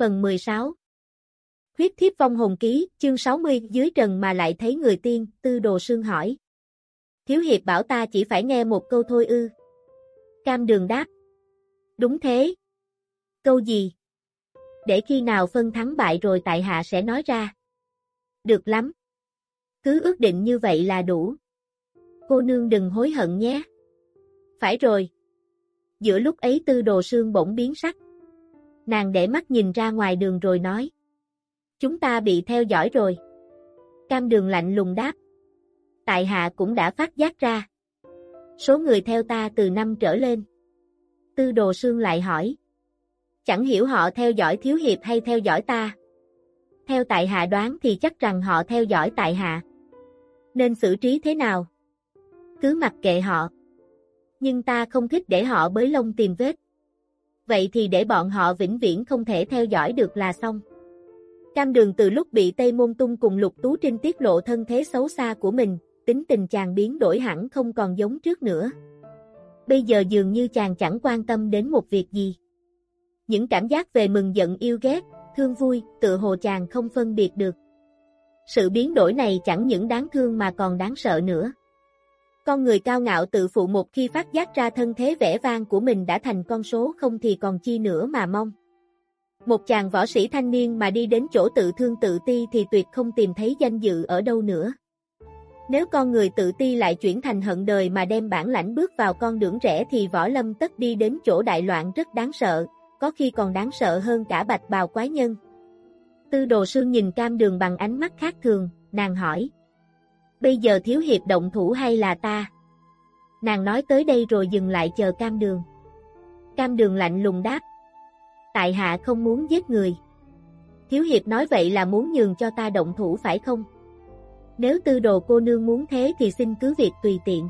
Phần 16 Huyết thiếp vong hồn ký, chương 60, dưới trần mà lại thấy người tiên, tư đồ sương hỏi. Thiếu hiệp bảo ta chỉ phải nghe một câu thôi ư. Cam đường đáp. Đúng thế. Câu gì? Để khi nào phân thắng bại rồi tại hạ sẽ nói ra. Được lắm. Cứ ước định như vậy là đủ. Cô nương đừng hối hận nhé. Phải rồi. Giữa lúc ấy tư đồ sương bỗng biến sắc. Nàng để mắt nhìn ra ngoài đường rồi nói. Chúng ta bị theo dõi rồi. Cam đường lạnh lùng đáp. Tại hạ cũng đã phát giác ra. Số người theo ta từ năm trở lên. Tư đồ sương lại hỏi. Chẳng hiểu họ theo dõi thiếu hiệp hay theo dõi ta. Theo tại hạ đoán thì chắc rằng họ theo dõi tại hạ. Nên xử trí thế nào? Cứ mặc kệ họ. Nhưng ta không thích để họ bới lông tìm vết vậy thì để bọn họ vĩnh viễn không thể theo dõi được là xong. Cam đường từ lúc bị Tây Môn Tung cùng Lục Tú Trinh tiết lộ thân thế xấu xa của mình, tính tình chàng biến đổi hẳn không còn giống trước nữa. Bây giờ dường như chàng chẳng quan tâm đến một việc gì. Những cảm giác về mừng giận yêu ghét, thương vui, tự hồ chàng không phân biệt được. Sự biến đổi này chẳng những đáng thương mà còn đáng sợ nữa. Con người cao ngạo tự phụ một khi phát giác ra thân thế vẻ vang của mình đã thành con số không thì còn chi nữa mà mong. Một chàng võ sĩ thanh niên mà đi đến chỗ tự thương tự ti thì tuyệt không tìm thấy danh dự ở đâu nữa. Nếu con người tự ti lại chuyển thành hận đời mà đem bản lãnh bước vào con đường rẽ thì võ lâm tất đi đến chỗ đại loạn rất đáng sợ, có khi còn đáng sợ hơn cả bạch bào quái nhân. Tư đồ sương nhìn cam đường bằng ánh mắt khác thường, nàng hỏi. Bây giờ thiếu hiệp động thủ hay là ta? Nàng nói tới đây rồi dừng lại chờ cam đường. Cam đường lạnh lùng đáp. Tại hạ không muốn giết người. Thiếu hiệp nói vậy là muốn nhường cho ta động thủ phải không? Nếu tư đồ cô nương muốn thế thì xin cứ việc tùy tiện.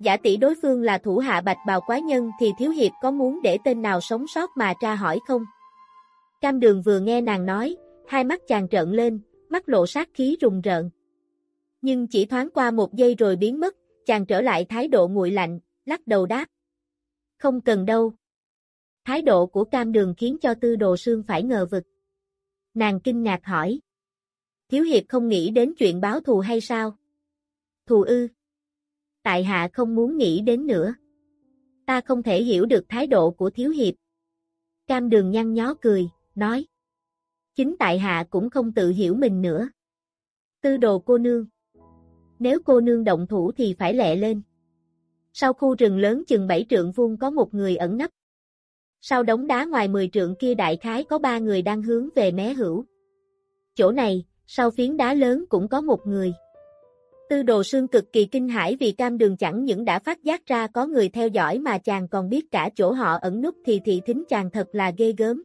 Giả tỷ đối phương là thủ hạ bạch bào quái nhân thì thiếu hiệp có muốn để tên nào sống sót mà tra hỏi không? Cam đường vừa nghe nàng nói, hai mắt chàng trợn lên, mắt lộ sát khí rùng rợn. Nhưng chỉ thoáng qua một giây rồi biến mất, chàng trở lại thái độ nguội lạnh, lắc đầu đáp. Không cần đâu. Thái độ của cam đường khiến cho tư đồ sương phải ngờ vực. Nàng kinh ngạc hỏi. Thiếu hiệp không nghĩ đến chuyện báo thù hay sao? Thù ư? Tại hạ không muốn nghĩ đến nữa. Ta không thể hiểu được thái độ của thiếu hiệp. Cam đường nhăn nhó cười, nói. Chính tại hạ cũng không tự hiểu mình nữa. Tư đồ cô nương nếu cô nương động thủ thì phải lẹ lên. Sau khu rừng lớn chừng 7 trượng vuông có một người ẩn nấp. Sau đống đá ngoài 10 trượng kia đại khái có ba người đang hướng về mé hữu. Chỗ này, sau phiến đá lớn cũng có một người. Tư đồ sương cực kỳ kinh hãi vì cam đường chẳng những đã phát giác ra có người theo dõi mà chàng còn biết cả chỗ họ ẩn núp thì thị thính chàng thật là ghê gớm.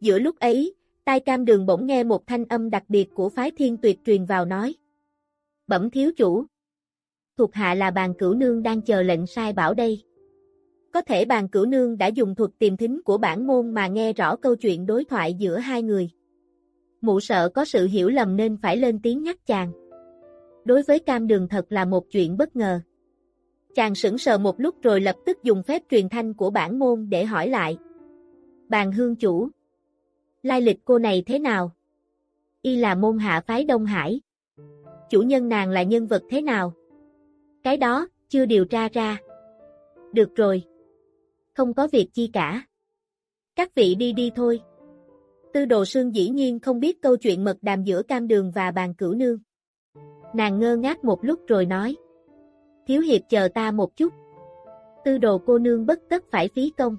Giữa lúc ấy, tai cam đường bỗng nghe một thanh âm đặc biệt của phái thiên tuyệt truyền vào nói. Bẩm thiếu chủ. Thuộc hạ là bàn cửu nương đang chờ lệnh sai bảo đây. Có thể bàn cửu nương đã dùng thuật tìm thính của bản môn mà nghe rõ câu chuyện đối thoại giữa hai người. Mụ sợ có sự hiểu lầm nên phải lên tiếng nhắc chàng. Đối với cam đường thật là một chuyện bất ngờ. Chàng sững sờ một lúc rồi lập tức dùng phép truyền thanh của bản môn để hỏi lại. Bàn hương chủ. Lai lịch cô này thế nào? Y là môn hạ phái Đông Hải chủ nhân nàng là nhân vật thế nào? Cái đó, chưa điều tra ra. Được rồi. Không có việc chi cả. Các vị đi đi thôi. Tư đồ sương dĩ nhiên không biết câu chuyện mật đàm giữa cam đường và bàn cửu nương. Nàng ngơ ngác một lúc rồi nói. Thiếu hiệp chờ ta một chút. Tư đồ cô nương bất tất phải phí công.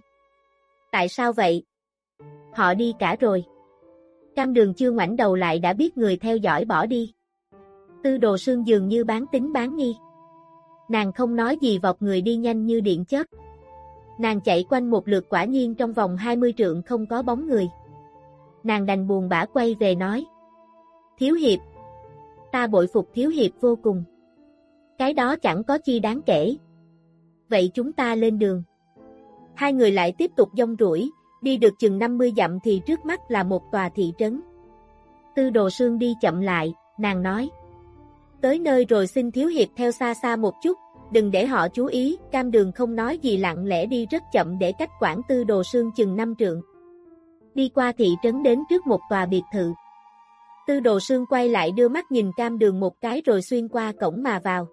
Tại sao vậy? Họ đi cả rồi. Cam đường chưa ngoảnh đầu lại đã biết người theo dõi bỏ đi. Tư đồ sương dường như bán tính bán nghi. Nàng không nói gì vọt người đi nhanh như điện chớp. Nàng chạy quanh một lượt quả nhiên trong vòng 20 trượng không có bóng người. Nàng đành buồn bã quay về nói. Thiếu hiệp. Ta bội phục thiếu hiệp vô cùng. Cái đó chẳng có chi đáng kể. Vậy chúng ta lên đường. Hai người lại tiếp tục dông rủi, đi được chừng 50 dặm thì trước mắt là một tòa thị trấn. Tư đồ sương đi chậm lại, nàng nói. Tới nơi rồi xin thiếu hiệp theo xa xa một chút, đừng để họ chú ý, cam đường không nói gì lặng lẽ đi rất chậm để cách quảng tư đồ sương chừng năm trượng. Đi qua thị trấn đến trước một tòa biệt thự. Tư đồ sương quay lại đưa mắt nhìn cam đường một cái rồi xuyên qua cổng mà vào.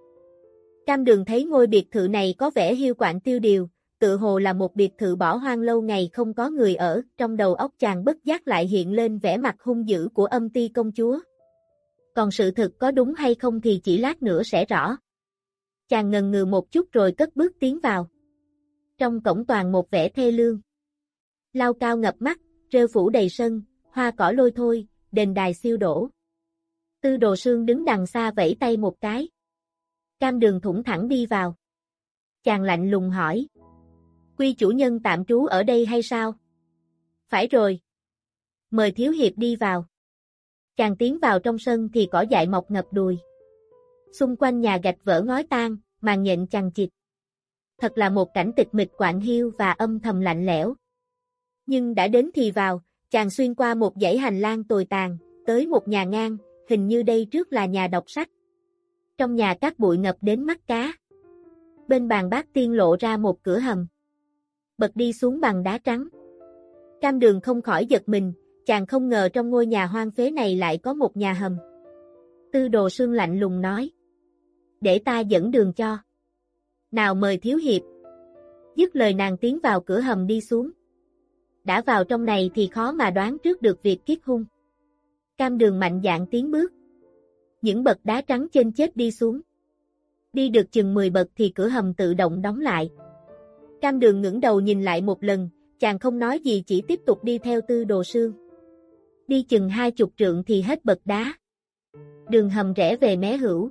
Cam đường thấy ngôi biệt thự này có vẻ hiu quạnh tiêu điều, tự hồ là một biệt thự bỏ hoang lâu ngày không có người ở, trong đầu óc chàng bất giác lại hiện lên vẻ mặt hung dữ của âm ti công chúa. Còn sự thực có đúng hay không thì chỉ lát nữa sẽ rõ. Chàng ngần ngừ một chút rồi cất bước tiến vào. Trong cổng toàn một vẻ thê lương. Lao cao ngập mắt, rêu phủ đầy sân, hoa cỏ lôi thôi, đền đài siêu đổ. Tư đồ sương đứng đằng xa vẫy tay một cái. Cam đường thủng thẳng đi vào. Chàng lạnh lùng hỏi. Quy chủ nhân tạm trú ở đây hay sao? Phải rồi. Mời thiếu hiệp đi vào. Chàng tiến vào trong sân thì cỏ dại mọc ngập đùi. Xung quanh nhà gạch vỡ ngói tan, màn nhện chằng chịt. Thật là một cảnh tịch mịch quạng hiu và âm thầm lạnh lẽo. Nhưng đã đến thì vào, chàng xuyên qua một dãy hành lang tồi tàn, tới một nhà ngang, hình như đây trước là nhà đọc sách. Trong nhà các bụi ngập đến mắt cá. Bên bàn bát tiên lộ ra một cửa hầm. Bật đi xuống bằng đá trắng. Cam đường không khỏi giật mình, chàng không ngờ trong ngôi nhà hoang phế này lại có một nhà hầm. Tư đồ sương lạnh lùng nói. Để ta dẫn đường cho. Nào mời thiếu hiệp. Dứt lời nàng tiến vào cửa hầm đi xuống. Đã vào trong này thì khó mà đoán trước được việc kiết hung. Cam đường mạnh dạng tiến bước. Những bậc đá trắng trên chết đi xuống. Đi được chừng 10 bậc thì cửa hầm tự động đóng lại. Cam đường ngẩng đầu nhìn lại một lần, chàng không nói gì chỉ tiếp tục đi theo tư đồ sương. Đi chừng hai chục trượng thì hết bậc đá. Đường hầm rẽ về mé hữu.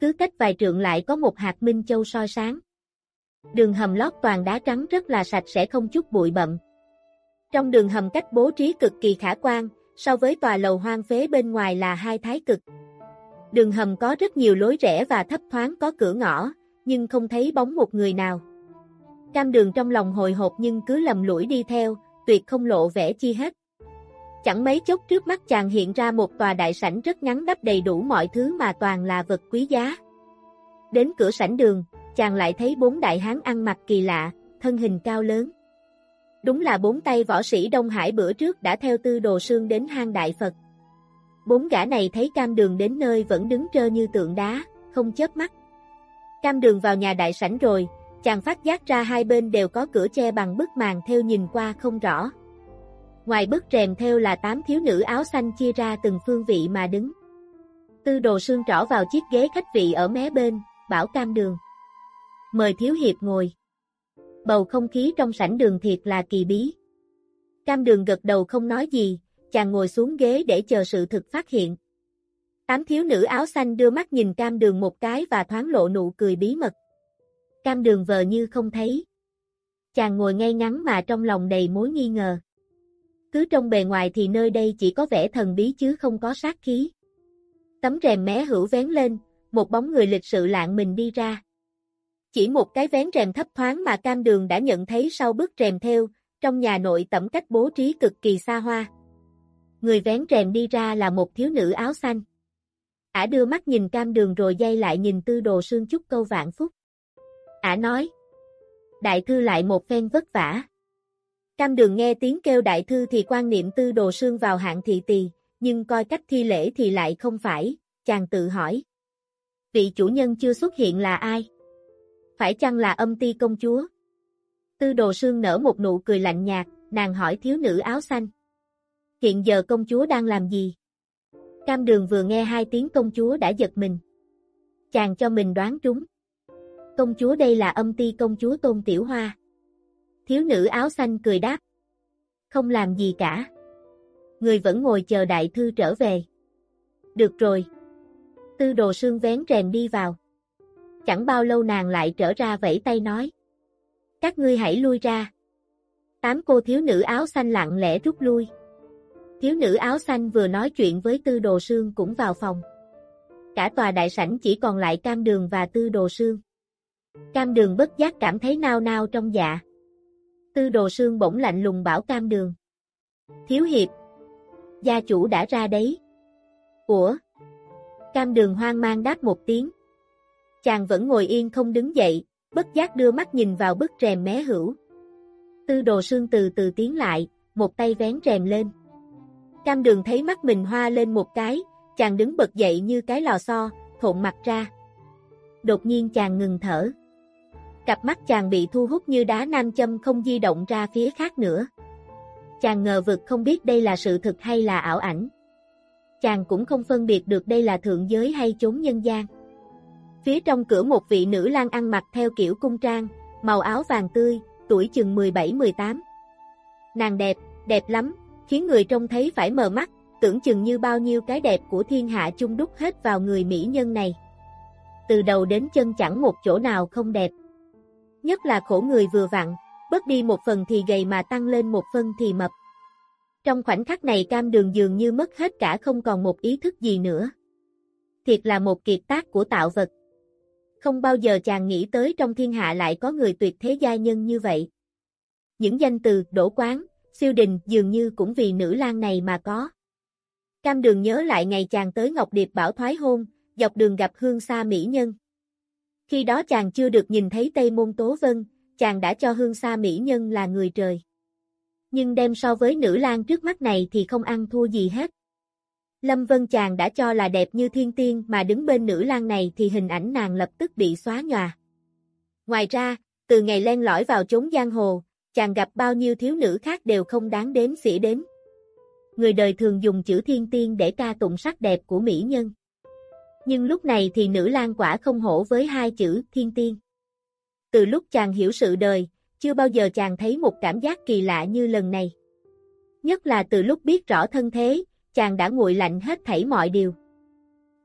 Cứ cách vài trượng lại có một hạt minh châu soi sáng. Đường hầm lót toàn đá trắng rất là sạch sẽ không chút bụi bậm. Trong đường hầm cách bố trí cực kỳ khả quan, so với tòa lầu hoang phế bên ngoài là hai thái cực. Đường hầm có rất nhiều lối rẽ và thấp thoáng có cửa ngõ, nhưng không thấy bóng một người nào. Cam đường trong lòng hồi hộp nhưng cứ lầm lũi đi theo, tuyệt không lộ vẻ chi hết. Chẳng mấy chốc trước mắt chàng hiện ra một tòa đại sảnh rất ngắn đắp đầy đủ mọi thứ mà toàn là vật quý giá. Đến cửa sảnh đường, chàng lại thấy bốn đại hán ăn mặc kỳ lạ, thân hình cao lớn. Đúng là bốn tay võ sĩ Đông Hải bữa trước đã theo tư đồ sương đến hang đại Phật. Bốn gã này thấy cam đường đến nơi vẫn đứng trơ như tượng đá, không chớp mắt. Cam đường vào nhà đại sảnh rồi, chàng phát giác ra hai bên đều có cửa che bằng bức màn theo nhìn qua không rõ. Ngoài bức rèm theo là tám thiếu nữ áo xanh chia ra từng phương vị mà đứng. Tư đồ sương trỏ vào chiếc ghế khách vị ở mé bên, bảo cam đường. Mời thiếu hiệp ngồi. Bầu không khí trong sảnh đường thiệt là kỳ bí. Cam đường gật đầu không nói gì, chàng ngồi xuống ghế để chờ sự thực phát hiện. Tám thiếu nữ áo xanh đưa mắt nhìn cam đường một cái và thoáng lộ nụ cười bí mật. Cam đường vờ như không thấy. Chàng ngồi ngay ngắn mà trong lòng đầy mối nghi ngờ. Cứ trong bề ngoài thì nơi đây chỉ có vẻ thần bí chứ không có sát khí. Tấm rèm mé hữu vén lên, một bóng người lịch sự lạng mình đi ra. Chỉ một cái vén rèm thấp thoáng mà cam đường đã nhận thấy sau bức rèm theo, trong nhà nội tẩm cách bố trí cực kỳ xa hoa. Người vén rèm đi ra là một thiếu nữ áo xanh. Ả đưa mắt nhìn cam đường rồi dây lại nhìn tư đồ sương chút câu vạn phúc. Ả nói. Đại thư lại một phen vất vả. Cam đường nghe tiếng kêu đại thư thì quan niệm tư đồ sương vào hạng thị tỳ, nhưng coi cách thi lễ thì lại không phải, chàng tự hỏi. Vị chủ nhân chưa xuất hiện là ai? Phải chăng là âm ti công chúa? Tư đồ sương nở một nụ cười lạnh nhạt, nàng hỏi thiếu nữ áo xanh. Hiện giờ công chúa đang làm gì? Cam đường vừa nghe hai tiếng công chúa đã giật mình. Chàng cho mình đoán trúng. Công chúa đây là âm ti công chúa Tôn Tiểu Hoa. Thiếu nữ áo xanh cười đáp. Không làm gì cả. Người vẫn ngồi chờ đại thư trở về. Được rồi. Tư đồ sương vén rèm đi vào. Chẳng bao lâu nàng lại trở ra vẫy tay nói. Các ngươi hãy lui ra. Tám cô thiếu nữ áo xanh lặng lẽ rút lui. Thiếu nữ áo xanh vừa nói chuyện với tư đồ sương cũng vào phòng. Cả tòa đại sảnh chỉ còn lại cam đường và tư đồ sương. Cam đường bất giác cảm thấy nao nao trong dạ. Tư đồ sương bỗng lạnh lùng bảo cam đường. Thiếu hiệp. Gia chủ đã ra đấy. Ủa? Cam đường hoang mang đáp một tiếng. Chàng vẫn ngồi yên không đứng dậy, bất giác đưa mắt nhìn vào bức rèm mé hữu. Tư đồ sương từ từ tiến lại, một tay vén rèm lên. Cam đường thấy mắt mình hoa lên một cái, chàng đứng bật dậy như cái lò xo, thộn mặt ra. Đột nhiên chàng ngừng thở. Cặp mắt chàng bị thu hút như đá nam châm không di động ra phía khác nữa. Chàng ngờ vực không biết đây là sự thực hay là ảo ảnh. Chàng cũng không phân biệt được đây là thượng giới hay chốn nhân gian. Phía trong cửa một vị nữ lang ăn mặc theo kiểu cung trang, màu áo vàng tươi, tuổi chừng 17-18. Nàng đẹp, đẹp lắm, khiến người trông thấy phải mờ mắt, tưởng chừng như bao nhiêu cái đẹp của thiên hạ chung đúc hết vào người mỹ nhân này. Từ đầu đến chân chẳng một chỗ nào không đẹp. Nhất là khổ người vừa vặn, bớt đi một phần thì gầy mà tăng lên một phân thì mập. Trong khoảnh khắc này cam đường dường như mất hết cả không còn một ý thức gì nữa. Thiệt là một kiệt tác của tạo vật. Không bao giờ chàng nghĩ tới trong thiên hạ lại có người tuyệt thế gia nhân như vậy. Những danh từ, đổ quán, siêu đình dường như cũng vì nữ lang này mà có. Cam đường nhớ lại ngày chàng tới Ngọc Điệp bảo thoái hôn, dọc đường gặp hương sa mỹ nhân. Khi đó chàng chưa được nhìn thấy Tây Môn Tố Vân, chàng đã cho hương sa mỹ nhân là người trời. Nhưng đem so với nữ lang trước mắt này thì không ăn thua gì hết. Lâm Vân chàng đã cho là đẹp như thiên tiên mà đứng bên nữ lang này thì hình ảnh nàng lập tức bị xóa nhòa. Ngoài ra, từ ngày len lỏi vào chốn giang hồ, chàng gặp bao nhiêu thiếu nữ khác đều không đáng đếm xỉa đến. Người đời thường dùng chữ thiên tiên để ca tụng sắc đẹp của mỹ nhân. Nhưng lúc này thì nữ lang quả không hổ với hai chữ thiên tiên. Từ lúc chàng hiểu sự đời, chưa bao giờ chàng thấy một cảm giác kỳ lạ như lần này. Nhất là từ lúc biết rõ thân thế, chàng đã nguội lạnh hết thảy mọi điều.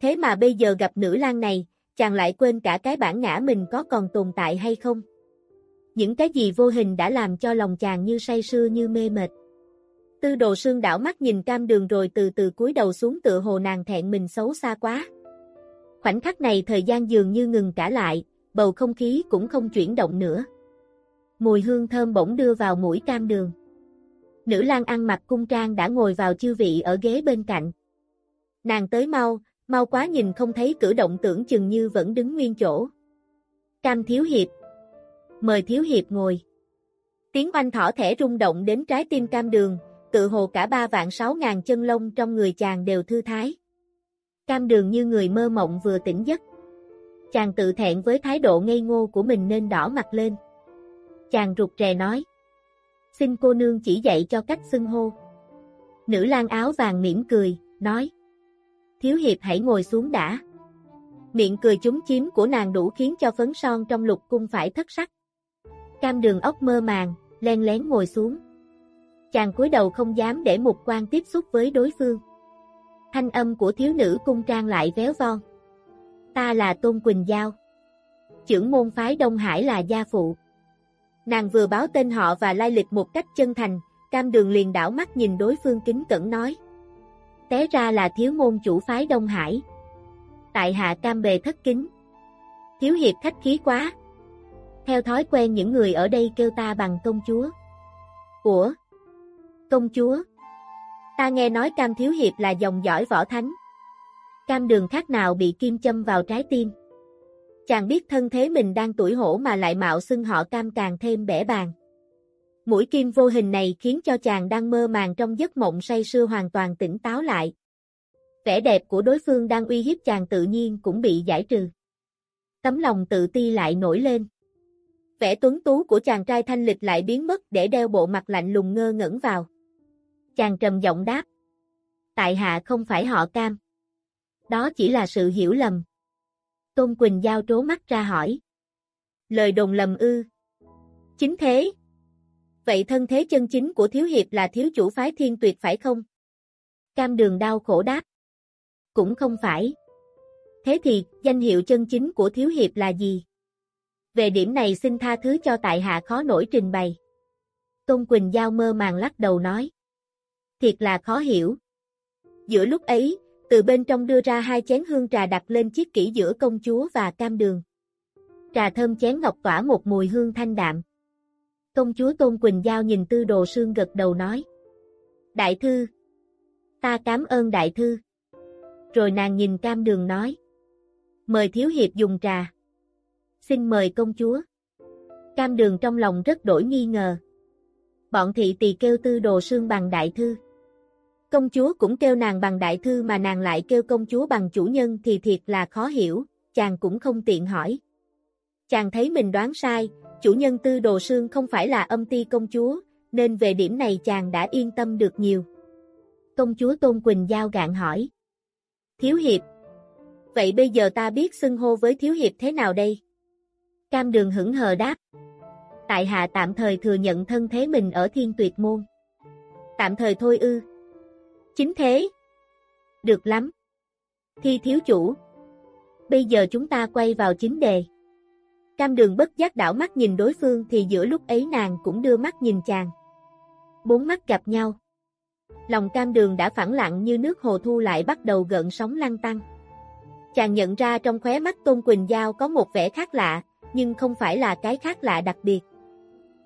Thế mà bây giờ gặp nữ lang này, chàng lại quên cả cái bản ngã mình có còn tồn tại hay không. Những cái gì vô hình đã làm cho lòng chàng như say sưa như mê mệt. Tư đồ sương đảo mắt nhìn cam đường rồi từ từ cúi đầu xuống tựa hồ nàng thẹn mình xấu xa quá. Khoảnh khắc này thời gian dường như ngừng cả lại, bầu không khí cũng không chuyển động nữa. Mùi hương thơm bỗng đưa vào mũi cam đường. Nữ lang ăn mặc cung trang đã ngồi vào chư vị ở ghế bên cạnh. Nàng tới mau, mau quá nhìn không thấy cử động tưởng chừng như vẫn đứng nguyên chỗ. Cam thiếu hiệp. Mời thiếu hiệp ngồi. Tiếng oanh thỏ thẻ rung động đến trái tim cam đường, tự hồ cả ba vạn sáu ngàn chân lông trong người chàng đều thư thái. Cam đường như người mơ mộng vừa tỉnh giấc. Chàng tự thẹn với thái độ ngây ngô của mình nên đỏ mặt lên. Chàng rụt rè nói. Xin cô nương chỉ dạy cho cách xưng hô. Nữ lang áo vàng mỉm cười, nói. Thiếu hiệp hãy ngồi xuống đã. Miệng cười chúng chiếm của nàng đủ khiến cho phấn son trong lục cung phải thất sắc. Cam đường ốc mơ màng, len lén ngồi xuống. Chàng cúi đầu không dám để mục quan tiếp xúc với đối phương. Thanh âm của thiếu nữ cung trang lại véo von. Ta là Tôn Quỳnh Giao. Chưởng môn phái Đông Hải là gia phụ. Nàng vừa báo tên họ và lai lịch một cách chân thành, cam đường liền đảo mắt nhìn đối phương kính cẩn nói. Té ra là thiếu môn chủ phái Đông Hải. Tại hạ cam bề thất kính. Thiếu hiệp khách khí quá. Theo thói quen những người ở đây kêu ta bằng công chúa. Ủa? Công chúa? Ta nghe nói cam thiếu hiệp là dòng dõi võ thánh. Cam đường khác nào bị kim châm vào trái tim. Chàng biết thân thế mình đang tuổi hổ mà lại mạo xưng họ cam càng thêm bẻ bàn. Mũi kim vô hình này khiến cho chàng đang mơ màng trong giấc mộng say sưa hoàn toàn tỉnh táo lại. Vẻ đẹp của đối phương đang uy hiếp chàng tự nhiên cũng bị giải trừ. Tấm lòng tự ti lại nổi lên. Vẻ tuấn tú của chàng trai thanh lịch lại biến mất để đeo bộ mặt lạnh lùng ngơ ngẩn vào. Chàng trầm giọng đáp. Tại hạ không phải họ cam. Đó chỉ là sự hiểu lầm. Tôn Quỳnh Giao trố mắt ra hỏi. Lời đồn lầm ư. Chính thế. Vậy thân thế chân chính của Thiếu Hiệp là thiếu chủ phái thiên tuyệt phải không? Cam đường đau khổ đáp. Cũng không phải. Thế thì, danh hiệu chân chính của Thiếu Hiệp là gì? Về điểm này xin tha thứ cho tại hạ khó nổi trình bày. Tôn Quỳnh Giao mơ màng lắc đầu nói. Thiệt là khó hiểu. Giữa lúc ấy, từ bên trong đưa ra hai chén hương trà đặt lên chiếc kỷ giữa công chúa và cam đường. Trà thơm chén ngọc tỏa một mùi hương thanh đạm. Công chúa Tôn Quỳnh Giao nhìn tư đồ sương gật đầu nói. Đại thư. Ta cảm ơn đại thư. Rồi nàng nhìn cam đường nói. Mời thiếu hiệp dùng trà. Xin mời công chúa. Cam đường trong lòng rất đổi nghi ngờ. Bọn thị tỳ kêu tư đồ sương bằng đại thư. Công chúa cũng kêu nàng bằng đại thư mà nàng lại kêu công chúa bằng chủ nhân thì thiệt là khó hiểu, chàng cũng không tiện hỏi. Chàng thấy mình đoán sai, chủ nhân tư đồ sương không phải là âm ti công chúa, nên về điểm này chàng đã yên tâm được nhiều. Công chúa Tôn Quỳnh Giao gạn hỏi. Thiếu hiệp. Vậy bây giờ ta biết xưng hô với thiếu hiệp thế nào đây? Cam đường hững hờ đáp. Tại hạ tạm thời thừa nhận thân thế mình ở thiên tuyệt môn. Tạm thời thôi ư. Chính thế. Được lắm. Thi thiếu chủ. Bây giờ chúng ta quay vào chính đề. Cam đường bất giác đảo mắt nhìn đối phương thì giữa lúc ấy nàng cũng đưa mắt nhìn chàng. Bốn mắt gặp nhau. Lòng cam đường đã phẳng lặng như nước hồ thu lại bắt đầu gợn sóng lăn tăng. Chàng nhận ra trong khóe mắt Tôn Quỳnh Giao có một vẻ khác lạ, nhưng không phải là cái khác lạ đặc biệt.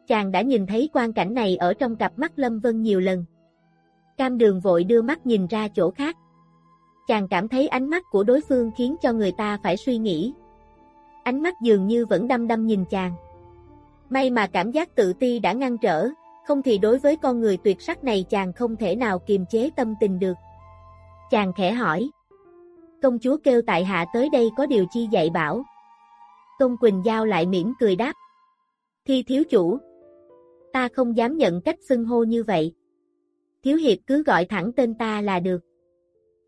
Chàng đã nhìn thấy quan cảnh này ở trong cặp mắt Lâm Vân nhiều lần. Cam đường vội đưa mắt nhìn ra chỗ khác. Chàng cảm thấy ánh mắt của đối phương khiến cho người ta phải suy nghĩ. Ánh mắt dường như vẫn đăm đăm nhìn chàng. May mà cảm giác tự ti đã ngăn trở, không thì đối với con người tuyệt sắc này chàng không thể nào kiềm chế tâm tình được. Chàng khẽ hỏi. Công chúa kêu tại hạ tới đây có điều chi dạy bảo. Tôn Quỳnh Giao lại mỉm cười đáp. Thi thiếu chủ. Ta không dám nhận cách xưng hô như vậy. Thiếu hiệp cứ gọi thẳng tên ta là được.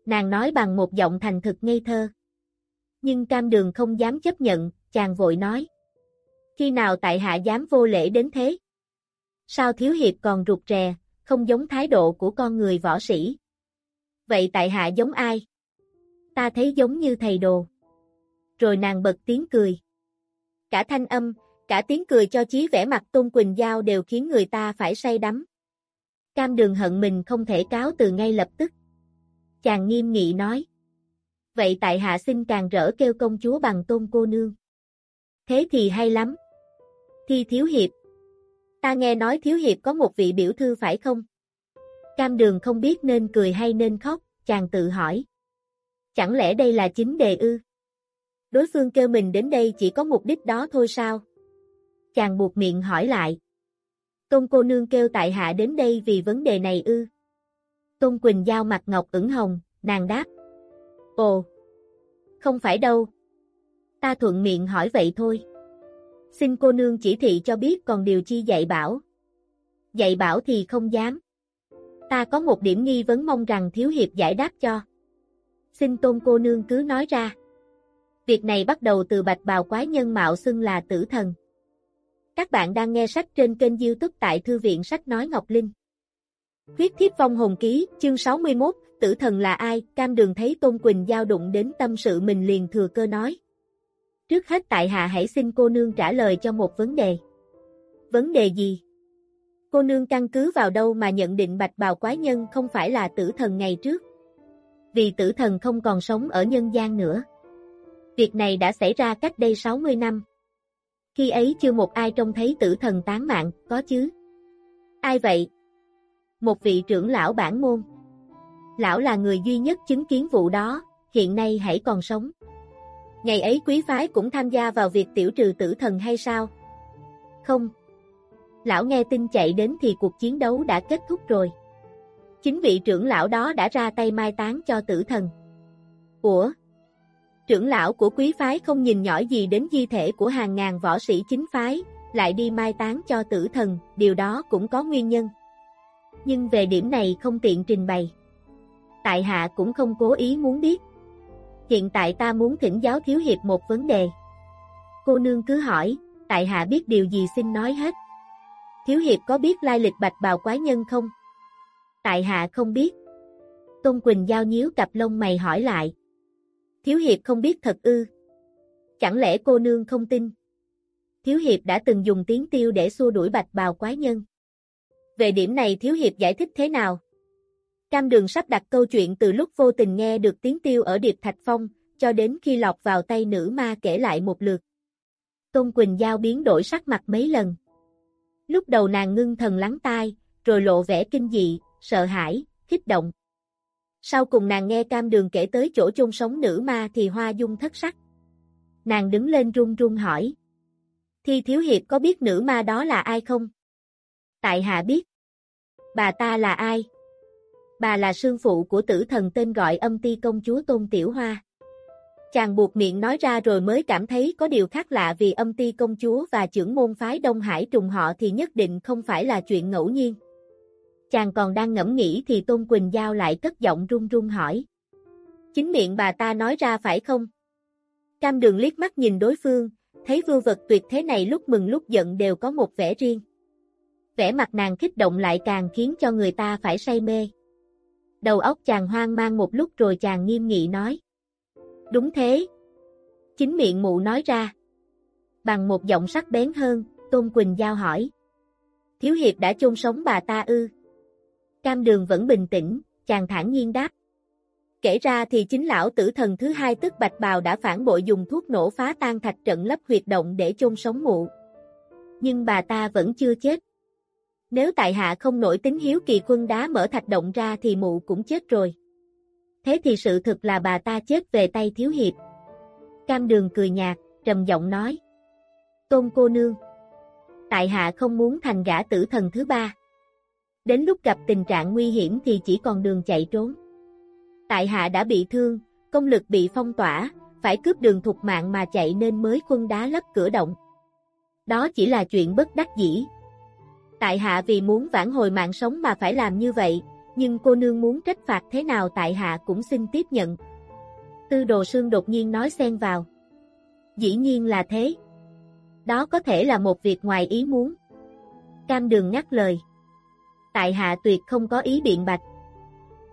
Nàng nói bằng một giọng thành thực ngây thơ. Nhưng cam đường không dám chấp nhận, chàng vội nói. Khi nào tại hạ dám vô lễ đến thế? Sao thiếu hiệp còn rụt rè, không giống thái độ của con người võ sĩ? Vậy tại hạ giống ai? Ta thấy giống như thầy đồ. Rồi nàng bật tiếng cười. Cả thanh âm, cả tiếng cười cho chí vẻ mặt Tôn Quỳnh Giao đều khiến người ta phải say đắm. Cam đường hận mình không thể cáo từ ngay lập tức. Chàng nghiêm nghị nói. Vậy tại hạ xin càng rỡ kêu công chúa bằng tôn cô nương. Thế thì hay lắm. Thi thiếu hiệp. Ta nghe nói thiếu hiệp có một vị biểu thư phải không? Cam đường không biết nên cười hay nên khóc, chàng tự hỏi. Chẳng lẽ đây là chính đề ư? Đối phương kêu mình đến đây chỉ có mục đích đó thôi sao? Chàng buộc miệng hỏi lại. Tôn cô nương kêu tại hạ đến đây vì vấn đề này ư. Tôn Quỳnh giao mặt ngọc ửng hồng, nàng đáp. Ồ, không phải đâu. Ta thuận miệng hỏi vậy thôi. Xin cô nương chỉ thị cho biết còn điều chi dạy bảo. Dạy bảo thì không dám. Ta có một điểm nghi vấn mong rằng thiếu hiệp giải đáp cho. Xin tôn cô nương cứ nói ra. Việc này bắt đầu từ bạch bào quái nhân mạo xưng là tử thần. Các bạn đang nghe sách trên kênh youtube tại Thư viện Sách Nói Ngọc Linh. Khuyết thiếp vong hồn ký, chương 61, tử thần là ai, cam đường thấy Tôn Quỳnh giao đụng đến tâm sự mình liền thừa cơ nói. Trước hết tại hạ hãy xin cô nương trả lời cho một vấn đề. Vấn đề gì? Cô nương căn cứ vào đâu mà nhận định bạch bào quái nhân không phải là tử thần ngày trước? Vì tử thần không còn sống ở nhân gian nữa. Việc này đã xảy ra cách đây 60 năm. Khi ấy chưa một ai trông thấy tử thần tán mạng, có chứ? Ai vậy? Một vị trưởng lão bản môn. Lão là người duy nhất chứng kiến vụ đó, hiện nay hãy còn sống. Ngày ấy quý phái cũng tham gia vào việc tiểu trừ tử thần hay sao? Không. Lão nghe tin chạy đến thì cuộc chiến đấu đã kết thúc rồi. Chính vị trưởng lão đó đã ra tay mai táng cho tử thần. Ủa? Trưởng lão của quý phái không nhìn nhỏ gì đến di thể của hàng ngàn võ sĩ chính phái, lại đi mai táng cho tử thần, điều đó cũng có nguyên nhân. Nhưng về điểm này không tiện trình bày. Tại hạ cũng không cố ý muốn biết. Hiện tại ta muốn thỉnh giáo thiếu hiệp một vấn đề. Cô nương cứ hỏi, tại hạ biết điều gì xin nói hết. Thiếu hiệp có biết lai lịch bạch bào quái nhân không? Tại hạ không biết. Tôn Quỳnh giao nhíu cặp lông mày hỏi lại. Thiếu hiệp không biết thật ư. Chẳng lẽ cô nương không tin? Thiếu Hiệp đã từng dùng tiếng tiêu để xua đuổi bạch bào quái nhân. Về điểm này Thiếu Hiệp giải thích thế nào? Cam đường sắp đặt câu chuyện từ lúc vô tình nghe được tiếng tiêu ở Điệp Thạch Phong, cho đến khi lọt vào tay nữ ma kể lại một lượt. Tôn Quỳnh Giao biến đổi sắc mặt mấy lần. Lúc đầu nàng ngưng thần lắng tai, rồi lộ vẻ kinh dị, sợ hãi, kích động. Sau cùng nàng nghe cam đường kể tới chỗ chung sống nữ ma thì hoa dung thất sắc. Nàng đứng lên run run hỏi. Thi Thiếu Hiệp có biết nữ ma đó là ai không? Tại hạ biết. Bà ta là ai? Bà là sương phụ của tử thần tên gọi âm ti công chúa Tôn Tiểu Hoa. Chàng buộc miệng nói ra rồi mới cảm thấy có điều khác lạ vì âm ti công chúa và trưởng môn phái Đông Hải trùng họ thì nhất định không phải là chuyện ngẫu nhiên. Chàng còn đang ngẫm nghĩ thì Tôn Quỳnh Giao lại cất giọng run run hỏi. Chính miệng bà ta nói ra phải không? Cam đường liếc mắt nhìn đối phương, thấy vưu vật tuyệt thế này lúc mừng lúc giận đều có một vẻ riêng. Vẻ mặt nàng kích động lại càng khiến cho người ta phải say mê. Đầu óc chàng hoang mang một lúc rồi chàng nghiêm nghị nói. Đúng thế. Chính miệng mụ nói ra. Bằng một giọng sắc bén hơn, Tôn Quỳnh Giao hỏi. Thiếu hiệp đã chôn sống bà ta ư. Cam đường vẫn bình tĩnh, chàng thản nhiên đáp. Kể ra thì chính lão tử thần thứ hai tức bạch bào đã phản bội dùng thuốc nổ phá tan thạch trận lấp huyệt động để chôn sống mụ. Nhưng bà ta vẫn chưa chết. Nếu tại hạ không nổi tính hiếu kỳ quân đá mở thạch động ra thì mụ cũng chết rồi. Thế thì sự thực là bà ta chết về tay thiếu hiệp. Cam đường cười nhạt, trầm giọng nói. Tôn cô nương. Tại hạ không muốn thành gã tử thần thứ ba. Đến lúc gặp tình trạng nguy hiểm thì chỉ còn đường chạy trốn. Tại hạ đã bị thương, công lực bị phong tỏa, phải cướp đường thục mạng mà chạy nên mới quân đá lấp cửa động. Đó chỉ là chuyện bất đắc dĩ. Tại hạ vì muốn vãn hồi mạng sống mà phải làm như vậy, nhưng cô nương muốn trách phạt thế nào tại hạ cũng xin tiếp nhận. Tư đồ sương đột nhiên nói xen vào. Dĩ nhiên là thế. Đó có thể là một việc ngoài ý muốn. Cam đường ngắt lời. Tại hạ tuyệt không có ý biện bạch.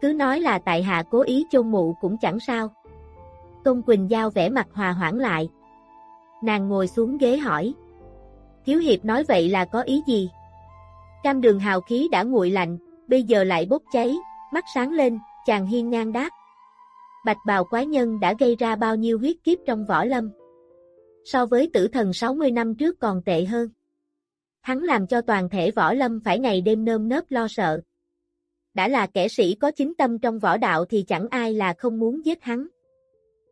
Cứ nói là tại hạ cố ý chôn mụ cũng chẳng sao. Tôn Quỳnh Giao vẻ mặt hòa hoãn lại. Nàng ngồi xuống ghế hỏi. Thiếu hiệp nói vậy là có ý gì? Cam đường hào khí đã nguội lạnh, bây giờ lại bốc cháy, mắt sáng lên, chàng hiên ngang đáp. Bạch bào quái nhân đã gây ra bao nhiêu huyết kiếp trong võ lâm. So với tử thần 60 năm trước còn tệ hơn. Hắn làm cho toàn thể võ lâm phải ngày đêm nơm nớp lo sợ. Đã là kẻ sĩ có chính tâm trong võ đạo thì chẳng ai là không muốn giết hắn.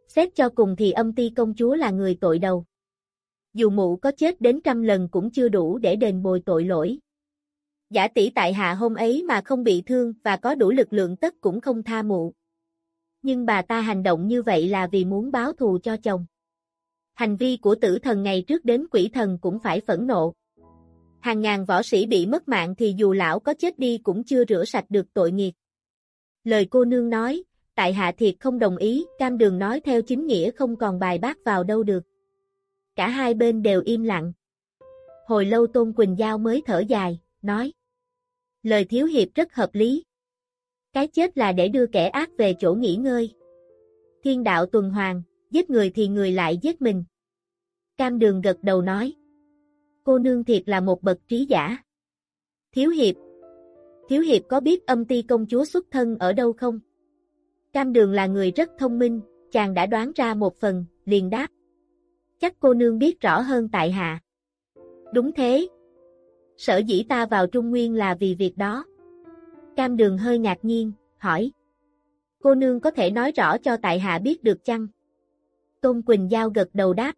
Xét cho cùng thì âm ti công chúa là người tội đầu. Dù mụ có chết đến trăm lần cũng chưa đủ để đền bồi tội lỗi. Giả tỷ tại hạ hôm ấy mà không bị thương và có đủ lực lượng tất cũng không tha mụ. Nhưng bà ta hành động như vậy là vì muốn báo thù cho chồng. Hành vi của tử thần ngày trước đến quỷ thần cũng phải phẫn nộ. Hàng ngàn võ sĩ bị mất mạng thì dù lão có chết đi cũng chưa rửa sạch được tội nghiệt. Lời cô nương nói, tại hạ thiệt không đồng ý, cam đường nói theo chính nghĩa không còn bài bác vào đâu được. Cả hai bên đều im lặng. Hồi lâu Tôn Quỳnh Giao mới thở dài, nói. Lời thiếu hiệp rất hợp lý. Cái chết là để đưa kẻ ác về chỗ nghỉ ngơi. Thiên đạo tuần hoàn, giết người thì người lại giết mình. Cam đường gật đầu nói. Cô nương thiệt là một bậc trí giả. Thiếu hiệp. Thiếu hiệp có biết âm ti công chúa xuất thân ở đâu không? Cam đường là người rất thông minh, chàng đã đoán ra một phần, liền đáp. Chắc cô nương biết rõ hơn tại hạ. Đúng thế, Sở dĩ ta vào Trung Nguyên là vì việc đó. Cam đường hơi ngạc nhiên, hỏi. Cô nương có thể nói rõ cho tại hạ biết được chăng? Tôn Quỳnh Giao gật đầu đáp.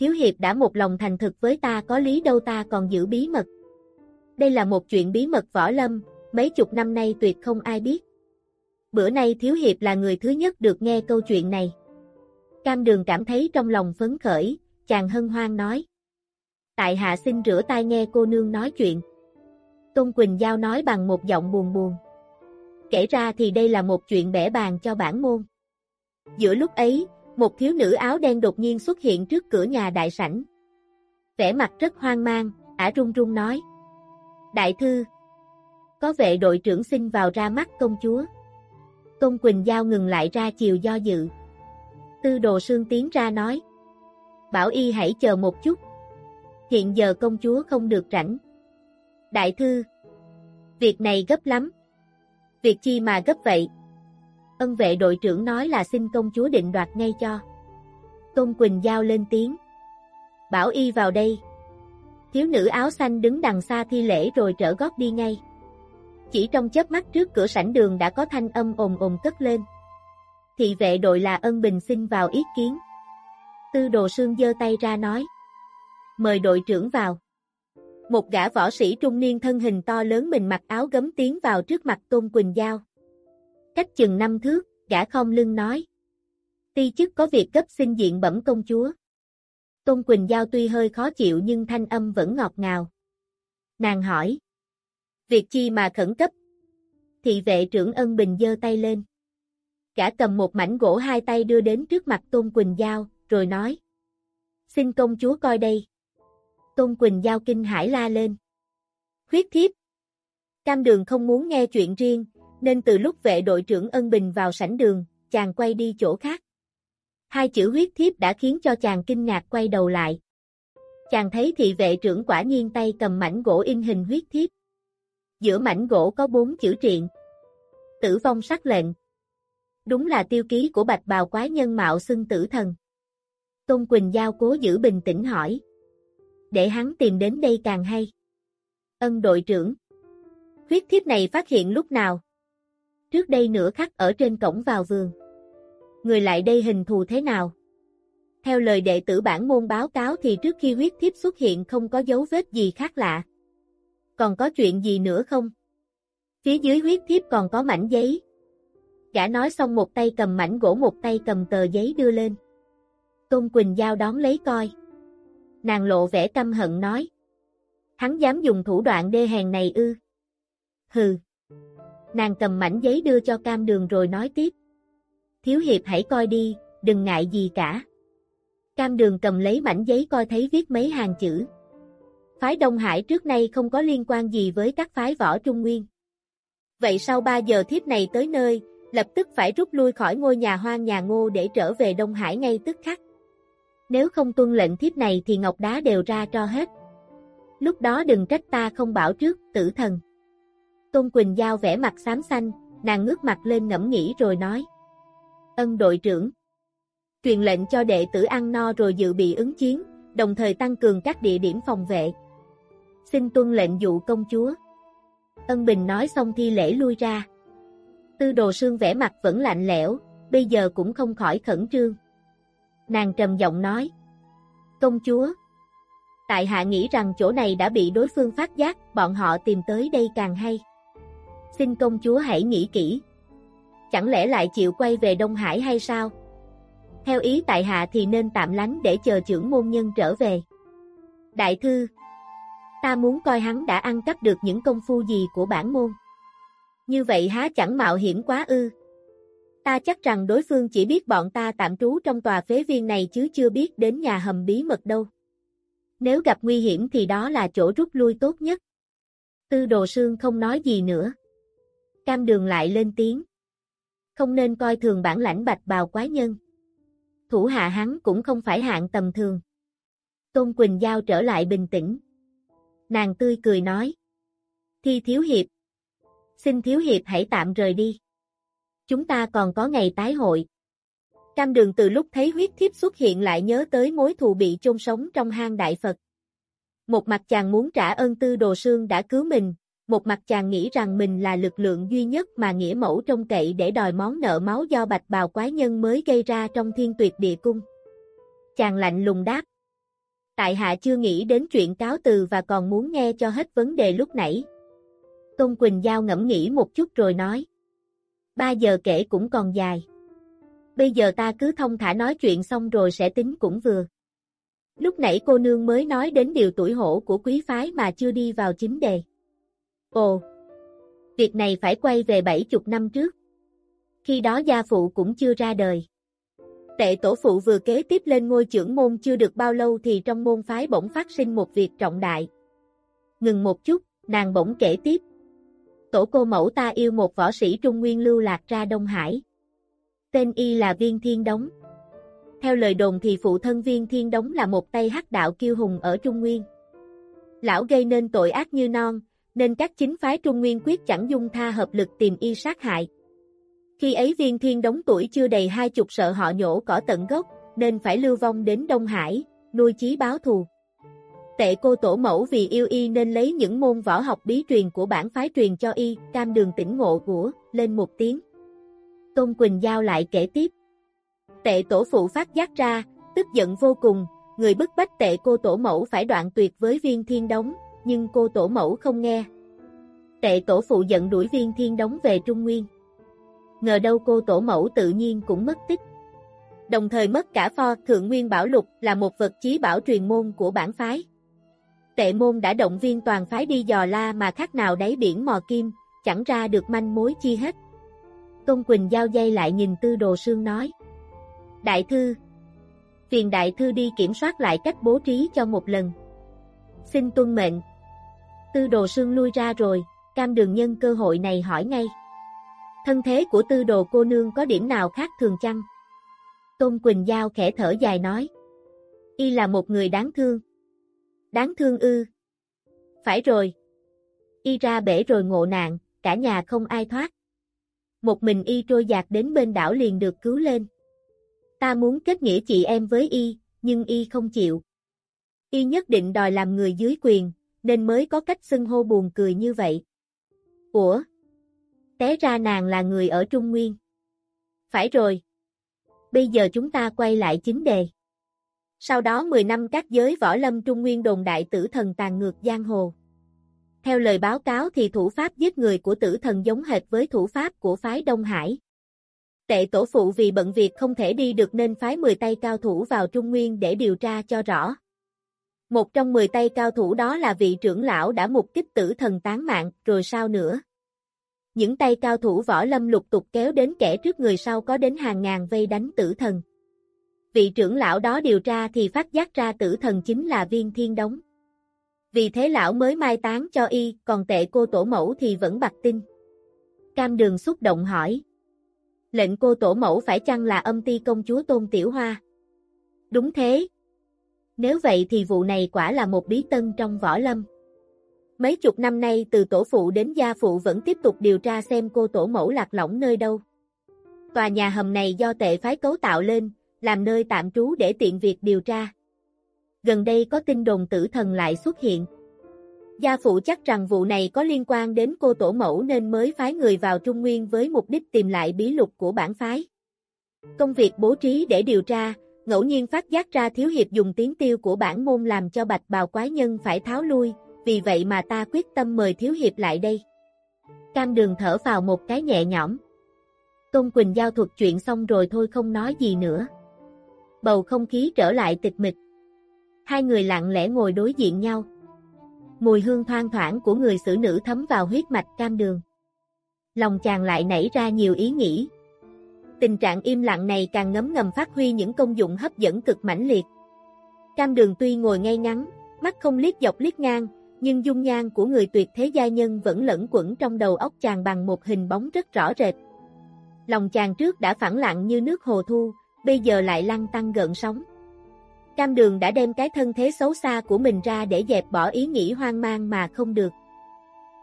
Thiếu hiệp đã một lòng thành thực với ta có lý đâu ta còn giữ bí mật. Đây là một chuyện bí mật võ lâm, mấy chục năm nay tuyệt không ai biết. Bữa nay Thiếu Hiệp là người thứ nhất được nghe câu chuyện này. Cam đường cảm thấy trong lòng phấn khởi, chàng hân hoan nói tại hạ xin rửa tai nghe cô nương nói chuyện. Tôn Quỳnh Giao nói bằng một giọng buồn buồn. Kể ra thì đây là một chuyện bẻ bàn cho bản môn. Giữa lúc ấy, một thiếu nữ áo đen đột nhiên xuất hiện trước cửa nhà đại sảnh. Vẻ mặt rất hoang mang, ả run run nói. Đại thư, có vệ đội trưởng xin vào ra mắt công chúa. Công Quỳnh Giao ngừng lại ra chiều do dự. Tư đồ sương tiến ra nói. Bảo y hãy chờ một chút. Hiện giờ công chúa không được rảnh. Đại thư. Việc này gấp lắm. Việc chi mà gấp vậy? Ân vệ đội trưởng nói là xin công chúa định đoạt ngay cho. Tôn Quỳnh giao lên tiếng. Bảo y vào đây. Thiếu nữ áo xanh đứng đằng xa thi lễ rồi trở gót đi ngay. Chỉ trong chớp mắt trước cửa sảnh đường đã có thanh âm ồn ồn cất lên. Thị vệ đội là ân bình xin vào ý kiến. Tư đồ sương giơ tay ra nói. Mời đội trưởng vào. Một gã võ sĩ trung niên thân hình to lớn mình mặc áo gấm tiến vào trước mặt Tôn Quỳnh Giao. Cách chừng năm thước, gã không lưng nói. Ti chức có việc cấp xin diện bẩm công chúa. Tôn Quỳnh Giao tuy hơi khó chịu nhưng thanh âm vẫn ngọt ngào. Nàng hỏi. Việc chi mà khẩn cấp? Thị vệ trưởng ân bình giơ tay lên. Gã cầm một mảnh gỗ hai tay đưa đến trước mặt Tôn Quỳnh Giao, rồi nói. Xin công chúa coi đây. Tôn Quỳnh Giao kinh hải la lên. khuyết thiếp. Cam đường không muốn nghe chuyện riêng, nên từ lúc vệ đội trưởng ân bình vào sảnh đường, chàng quay đi chỗ khác. Hai chữ huyết thiếp đã khiến cho chàng kinh ngạc quay đầu lại. Chàng thấy thị vệ trưởng quả nhiên tay cầm mảnh gỗ in hình huyết thiếp. Giữa mảnh gỗ có bốn chữ triện. Tử vong sắc lệnh. Đúng là tiêu ký của bạch bào quái nhân mạo xưng tử thần. Tôn Quỳnh Giao cố giữ bình tĩnh hỏi. Để hắn tìm đến đây càng hay. Ân đội trưởng. Huyết thiếp này phát hiện lúc nào? Trước đây nửa khắc ở trên cổng vào vườn. Người lại đây hình thù thế nào? Theo lời đệ tử bản môn báo cáo thì trước khi huyết thiếp xuất hiện không có dấu vết gì khác lạ. Còn có chuyện gì nữa không? Phía dưới huyết thiếp còn có mảnh giấy. Gã nói xong một tay cầm mảnh gỗ một tay cầm tờ giấy đưa lên. Tôn Quỳnh Giao đón lấy coi. Nàng lộ vẻ căm hận nói. Hắn dám dùng thủ đoạn đê hèn này ư. Hừ. Nàng cầm mảnh giấy đưa cho cam đường rồi nói tiếp. Thiếu hiệp hãy coi đi, đừng ngại gì cả. Cam đường cầm lấy mảnh giấy coi thấy viết mấy hàng chữ. Phái Đông Hải trước nay không có liên quan gì với các phái võ Trung Nguyên. Vậy sau 3 giờ thiếp này tới nơi, lập tức phải rút lui khỏi ngôi nhà hoang nhà ngô để trở về Đông Hải ngay tức khắc. Nếu không tuân lệnh thiếp này thì ngọc đá đều ra cho hết. Lúc đó đừng trách ta không bảo trước, tử thần. Tôn Quỳnh Giao vẽ mặt xám xanh, nàng ngước mặt lên ngẫm nghĩ rồi nói. Ân đội trưởng. Truyền lệnh cho đệ tử ăn no rồi dự bị ứng chiến, đồng thời tăng cường các địa điểm phòng vệ. Xin tuân lệnh dụ công chúa. Ân Bình nói xong thi lễ lui ra. Tư đồ sương vẽ mặt vẫn lạnh lẽo, bây giờ cũng không khỏi khẩn trương. Nàng trầm giọng nói. Công chúa. Tại hạ nghĩ rằng chỗ này đã bị đối phương phát giác, bọn họ tìm tới đây càng hay. Xin công chúa hãy nghĩ kỹ. Chẳng lẽ lại chịu quay về Đông Hải hay sao? Theo ý tại hạ thì nên tạm lánh để chờ trưởng môn nhân trở về. Đại thư, ta muốn coi hắn đã ăn cắp được những công phu gì của bản môn. Như vậy há chẳng mạo hiểm quá ư. Ta chắc rằng đối phương chỉ biết bọn ta tạm trú trong tòa phế viên này chứ chưa biết đến nhà hầm bí mật đâu. Nếu gặp nguy hiểm thì đó là chỗ rút lui tốt nhất. Tư đồ sương không nói gì nữa. Cam đường lại lên tiếng. Không nên coi thường bản lãnh bạch bào quái nhân. Thủ hạ hắn cũng không phải hạng tầm thường. Tôn Quỳnh Giao trở lại bình tĩnh. Nàng tươi cười nói. Thi thiếu hiệp. Xin thiếu hiệp hãy tạm rời đi. Chúng ta còn có ngày tái hội. Cam đường từ lúc thấy huyết thiếp xuất hiện lại nhớ tới mối thù bị chôn sống trong hang đại Phật. Một mặt chàng muốn trả ơn tư đồ sương đã cứu mình, một mặt chàng nghĩ rằng mình là lực lượng duy nhất mà nghĩa mẫu trông cậy để đòi món nợ máu do bạch bào quái nhân mới gây ra trong thiên tuyệt địa cung. Chàng lạnh lùng đáp. Tại hạ chưa nghĩ đến chuyện cáo từ và còn muốn nghe cho hết vấn đề lúc nãy. Tôn Quỳnh Giao ngẫm nghĩ một chút rồi nói. Ba giờ kể cũng còn dài. Bây giờ ta cứ thông thả nói chuyện xong rồi sẽ tính cũng vừa. Lúc nãy cô nương mới nói đến điều tuổi hổ của quý phái mà chưa đi vào chính đề. Ồ! Việc này phải quay về 70 năm trước. Khi đó gia phụ cũng chưa ra đời. Tệ tổ phụ vừa kế tiếp lên ngôi trưởng môn chưa được bao lâu thì trong môn phái bỗng phát sinh một việc trọng đại. Ngừng một chút, nàng bỗng kể tiếp. Tổ cô mẫu ta yêu một võ sĩ Trung Nguyên lưu lạc ra Đông Hải. Tên y là Viên Thiên Đống. Theo lời đồn thì phụ thân Viên Thiên Đống là một tay hắc đạo kiêu hùng ở Trung Nguyên. Lão gây nên tội ác như non, nên các chính phái Trung Nguyên quyết chẳng dung tha hợp lực tìm y sát hại. Khi ấy viên thiên đóng tuổi chưa đầy hai chục sợ họ nhổ cỏ tận gốc, nên phải lưu vong đến Đông Hải, nuôi chí báo thù. Tệ cô tổ mẫu vì yêu y nên lấy những môn võ học bí truyền của bản phái truyền cho y, cam đường tỉnh ngộ của, lên một tiếng. Tôn Quỳnh Giao lại kể tiếp. Tệ tổ phụ phát giác ra, tức giận vô cùng, người bức bách tệ cô tổ mẫu phải đoạn tuyệt với viên thiên đóng nhưng cô tổ mẫu không nghe. Tệ tổ phụ giận đuổi viên thiên đóng về Trung Nguyên. Ngờ đâu cô tổ mẫu tự nhiên cũng mất tích. Đồng thời mất cả pho Thượng Nguyên Bảo Lục là một vật chí bảo truyền môn của bản phái. Tệ môn đã động viên toàn phái đi dò la mà khác nào đáy biển mò kim, chẳng ra được manh mối chi hết. Tôn Quỳnh giao dây lại nhìn tư đồ sương nói. Đại thư, phiền đại thư đi kiểm soát lại cách bố trí cho một lần. Xin tuân mệnh. Tư đồ sương lui ra rồi, cam đường nhân cơ hội này hỏi ngay. Thân thế của tư đồ cô nương có điểm nào khác thường chăng? Tôn Quỳnh Giao khẽ thở dài nói. Y là một người đáng thương. Đáng thương ư. Phải rồi. Y ra bể rồi ngộ nạn, cả nhà không ai thoát. Một mình Y trôi dạt đến bên đảo liền được cứu lên. Ta muốn kết nghĩa chị em với Y, nhưng Y không chịu. Y nhất định đòi làm người dưới quyền, nên mới có cách xưng hô buồn cười như vậy. Ủa? Té ra nàng là người ở Trung Nguyên. Phải rồi. Bây giờ chúng ta quay lại chính đề. Sau đó 10 năm các giới võ lâm Trung Nguyên đồn đại tử thần tàn ngược giang hồ. Theo lời báo cáo thì thủ pháp giết người của tử thần giống hệt với thủ pháp của phái Đông Hải. Tệ tổ phụ vì bận việc không thể đi được nên phái 10 tay cao thủ vào Trung Nguyên để điều tra cho rõ. Một trong 10 tay cao thủ đó là vị trưởng lão đã mục kích tử thần tán mạng, rồi sao nữa? Những tay cao thủ võ lâm lục tục kéo đến kẻ trước người sau có đến hàng ngàn vây đánh tử thần. Vị trưởng lão đó điều tra thì phát giác ra tử thần chính là viên thiên đống. Vì thế lão mới mai táng cho y, còn tệ cô tổ mẫu thì vẫn bạc tin. Cam đường xúc động hỏi. Lệnh cô tổ mẫu phải chăng là âm ti công chúa Tôn Tiểu Hoa? Đúng thế. Nếu vậy thì vụ này quả là một bí tân trong võ lâm. Mấy chục năm nay từ tổ phụ đến gia phụ vẫn tiếp tục điều tra xem cô tổ mẫu lạc lõng nơi đâu. Tòa nhà hầm này do tệ phái cấu tạo lên, làm nơi tạm trú để tiện việc điều tra. Gần đây có tin đồn tử thần lại xuất hiện. Gia phụ chắc rằng vụ này có liên quan đến cô tổ mẫu nên mới phái người vào Trung Nguyên với mục đích tìm lại bí lục của bản phái. Công việc bố trí để điều tra, ngẫu nhiên phát giác ra thiếu hiệp dùng tiếng tiêu của bản môn làm cho bạch bào quái nhân phải tháo lui, vì vậy mà ta quyết tâm mời thiếu hiệp lại đây. Cam đường thở vào một cái nhẹ nhõm. Tôn Quỳnh giao thuật chuyện xong rồi thôi không nói gì nữa. Bầu không khí trở lại tịch mịch. Hai người lặng lẽ ngồi đối diện nhau. Mùi hương thoang thoảng của người xử nữ thấm vào huyết mạch cam đường. Lòng chàng lại nảy ra nhiều ý nghĩ. Tình trạng im lặng này càng ngấm ngầm phát huy những công dụng hấp dẫn cực mãnh liệt. Cam đường tuy ngồi ngay ngắn, mắt không liếc dọc liếc ngang, nhưng dung nhan của người tuyệt thế gia nhân vẫn lẫn quẩn trong đầu óc chàng bằng một hình bóng rất rõ rệt. Lòng chàng trước đã phẳng lặng như nước hồ thu, bây giờ lại lăn tăng gợn sóng. Cam đường đã đem cái thân thế xấu xa của mình ra để dẹp bỏ ý nghĩ hoang mang mà không được.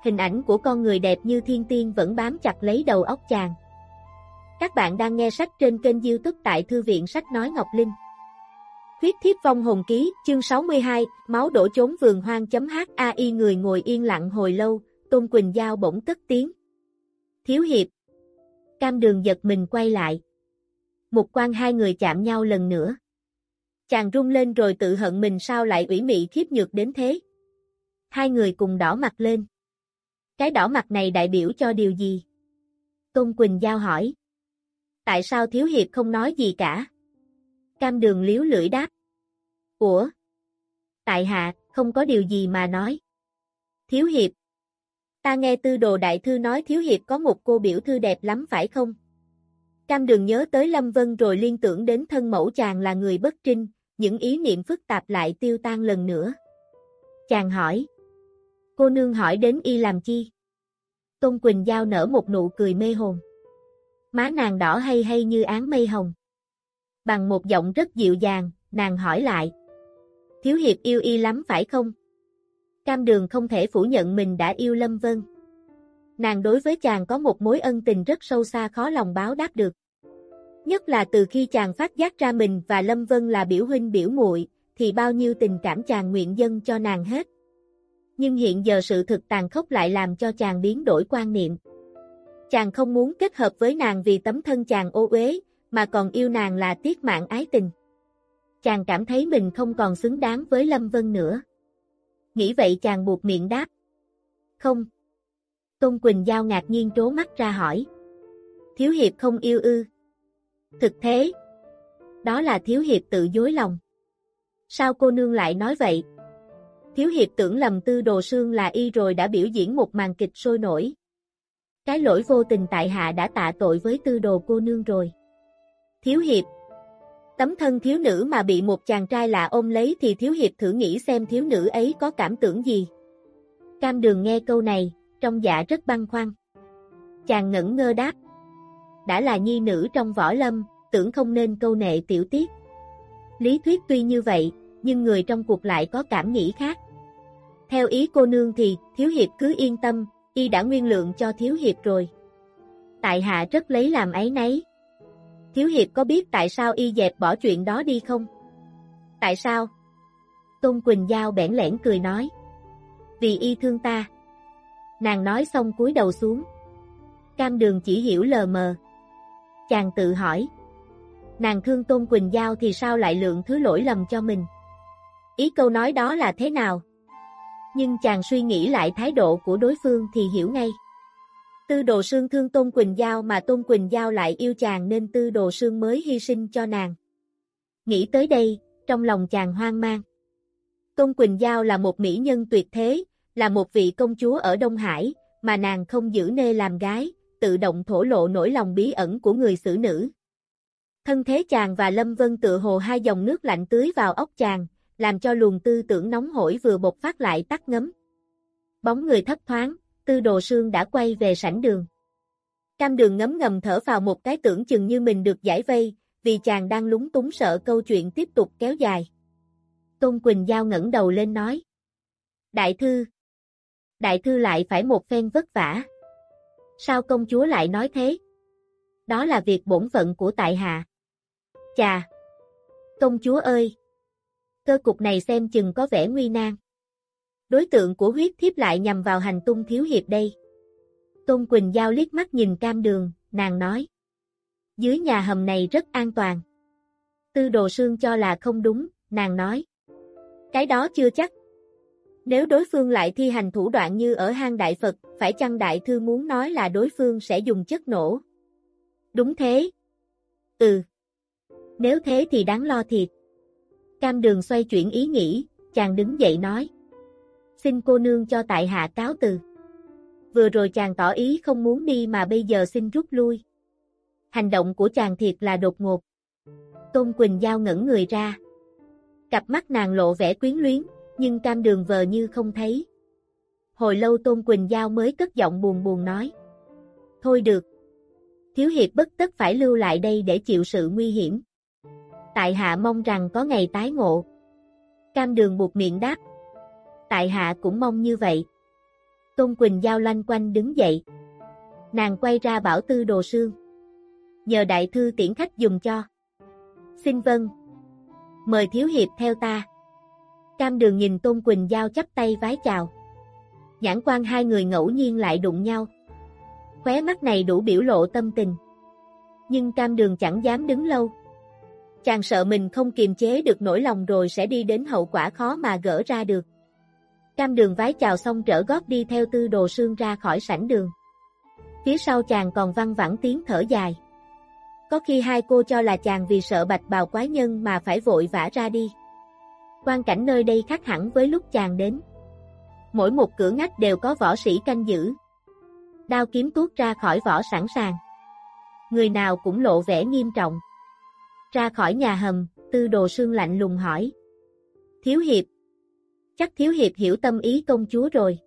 Hình ảnh của con người đẹp như thiên tiên vẫn bám chặt lấy đầu óc chàng. Các bạn đang nghe sách trên kênh youtube tại Thư viện Sách Nói Ngọc Linh. Huyết thiếp vong hồn ký, chương 62, máu đổ chốn vườn hoang chấm HAI người ngồi yên lặng hồi lâu, Tôn Quỳnh Giao bỗng cất tiếng. Thiếu hiệp. Cam đường giật mình quay lại. Một quan hai người chạm nhau lần nữa. Chàng rung lên rồi tự hận mình sao lại ủy mị khiếp nhược đến thế. Hai người cùng đỏ mặt lên. Cái đỏ mặt này đại biểu cho điều gì? Tôn Quỳnh Giao hỏi. Tại sao Thiếu Hiệp không nói gì cả? Cam đường liếu lưỡi đáp. Ủa? Tại hạ, không có điều gì mà nói. Thiếu Hiệp. Ta nghe tư đồ đại thư nói Thiếu Hiệp có một cô biểu thư đẹp lắm phải không? Cam đường nhớ tới Lâm Vân rồi liên tưởng đến thân mẫu chàng là người bất trinh, những ý niệm phức tạp lại tiêu tan lần nữa. Chàng hỏi. Cô nương hỏi đến y làm chi? Tôn Quỳnh Giao nở một nụ cười mê hồn. Má nàng đỏ hay hay như án mây hồng. Bằng một giọng rất dịu dàng, nàng hỏi lại. Thiếu hiệp yêu y lắm phải không? Cam đường không thể phủ nhận mình đã yêu Lâm Vân. Nàng đối với chàng có một mối ân tình rất sâu xa khó lòng báo đáp được. Nhất là từ khi chàng phát giác ra mình và Lâm Vân là biểu huynh biểu muội, thì bao nhiêu tình cảm chàng nguyện dân cho nàng hết. Nhưng hiện giờ sự thực tàn khốc lại làm cho chàng biến đổi quan niệm. Chàng không muốn kết hợp với nàng vì tấm thân chàng ô uế, mà còn yêu nàng là tiếc mạng ái tình. Chàng cảm thấy mình không còn xứng đáng với Lâm Vân nữa. Nghĩ vậy chàng buộc miệng đáp. Không. Tôn Quỳnh Giao ngạc nhiên trố mắt ra hỏi. Thiếu Hiệp không yêu ư. Thực thế. Đó là Thiếu Hiệp tự dối lòng. Sao cô nương lại nói vậy? Thiếu Hiệp tưởng lầm tư đồ sương là y rồi đã biểu diễn một màn kịch sôi nổi. Cái lỗi vô tình tại hạ đã tạ tội với tư đồ cô nương rồi. Thiếu Hiệp Tấm thân thiếu nữ mà bị một chàng trai lạ ôm lấy thì Thiếu Hiệp thử nghĩ xem thiếu nữ ấy có cảm tưởng gì. Cam đường nghe câu này, trong dạ rất băng khoăn. Chàng ngẩn ngơ đáp. Đã là nhi nữ trong võ lâm, tưởng không nên câu nệ tiểu tiết. Lý thuyết tuy như vậy, nhưng người trong cuộc lại có cảm nghĩ khác. Theo ý cô nương thì, Thiếu Hiệp cứ yên tâm, y đã nguyên lượng cho Thiếu Hiệp rồi. Tại hạ rất lấy làm ấy nấy. Thiếu Hiệp có biết tại sao y dẹp bỏ chuyện đó đi không? Tại sao? Tôn Quỳnh Giao bẽn lẽn cười nói. Vì y thương ta. Nàng nói xong cúi đầu xuống. Cam đường chỉ hiểu lờ mờ. Chàng tự hỏi. Nàng thương Tôn Quỳnh Giao thì sao lại lượng thứ lỗi lầm cho mình? Ý câu nói đó là thế nào? Nhưng chàng suy nghĩ lại thái độ của đối phương thì hiểu ngay. Tư đồ sương thương Tôn Quỳnh Giao mà Tôn Quỳnh Giao lại yêu chàng nên tư đồ sương mới hy sinh cho nàng. Nghĩ tới đây, trong lòng chàng hoang mang. Tôn Quỳnh Giao là một mỹ nhân tuyệt thế, là một vị công chúa ở Đông Hải, mà nàng không giữ nê làm gái, tự động thổ lộ nỗi lòng bí ẩn của người xử nữ. Thân thế chàng và Lâm Vân tự hồ hai dòng nước lạnh tưới vào ốc chàng, làm cho luồng tư tưởng nóng hổi vừa bộc phát lại tắt ngấm. Bóng người thấp thoáng, tư đồ sương đã quay về sảnh đường. Cam đường ngấm ngầm thở vào một cái tưởng chừng như mình được giải vây, vì chàng đang lúng túng sợ câu chuyện tiếp tục kéo dài. Tôn Quỳnh Giao ngẩng đầu lên nói. Đại thư. Đại thư lại phải một phen vất vả. Sao công chúa lại nói thế? Đó là việc bổn phận của tại hạ. Chà! Công chúa ơi! Cơ cục này xem chừng có vẻ nguy nan. Đối tượng của huyết thiếp lại nhằm vào hành tung thiếu hiệp đây. Tôn Quỳnh Giao liếc mắt nhìn cam đường, nàng nói. Dưới nhà hầm này rất an toàn. Tư đồ sương cho là không đúng, nàng nói. Cái đó chưa chắc. Nếu đối phương lại thi hành thủ đoạn như ở hang Đại Phật, phải chăng Đại Thư muốn nói là đối phương sẽ dùng chất nổ? Đúng thế. Ừ. Nếu thế thì đáng lo thiệt. Cam đường xoay chuyển ý nghĩ, chàng đứng dậy nói. Xin cô nương cho tại hạ cáo từ. Vừa rồi chàng tỏ ý không muốn đi mà bây giờ xin rút lui. Hành động của chàng thiệt là đột ngột. Tôn Quỳnh Giao ngẩn người ra. Cặp mắt nàng lộ vẻ quyến luyến, nhưng cam đường vờ như không thấy. Hồi lâu Tôn Quỳnh Giao mới cất giọng buồn buồn nói. Thôi được. Thiếu hiệp bất tất phải lưu lại đây để chịu sự nguy hiểm tại hạ mong rằng có ngày tái ngộ. Cam đường buộc miệng đáp. Tại hạ cũng mong như vậy. Tôn Quỳnh Giao lanh quanh đứng dậy. Nàng quay ra bảo tư đồ sương. Nhờ đại thư tiễn khách dùng cho. Xin vâng. Mời thiếu hiệp theo ta. Cam đường nhìn Tôn Quỳnh Giao chắp tay vái chào. Nhãn quan hai người ngẫu nhiên lại đụng nhau. Khóe mắt này đủ biểu lộ tâm tình. Nhưng cam đường chẳng dám đứng lâu. Chàng sợ mình không kiềm chế được nỗi lòng rồi sẽ đi đến hậu quả khó mà gỡ ra được. Cam đường vái chào xong trở gót đi theo tư đồ sương ra khỏi sảnh đường. Phía sau chàng còn văng vẳng tiếng thở dài. Có khi hai cô cho là chàng vì sợ bạch bào quái nhân mà phải vội vã ra đi. Quan cảnh nơi đây khác hẳn với lúc chàng đến. Mỗi một cửa ngách đều có võ sĩ canh giữ. Đao kiếm tuốt ra khỏi vỏ sẵn sàng. Người nào cũng lộ vẻ nghiêm trọng. Ra khỏi nhà hầm, tư đồ sương lạnh lùng hỏi. Thiếu hiệp. Chắc thiếu hiệp hiểu tâm ý công chúa rồi.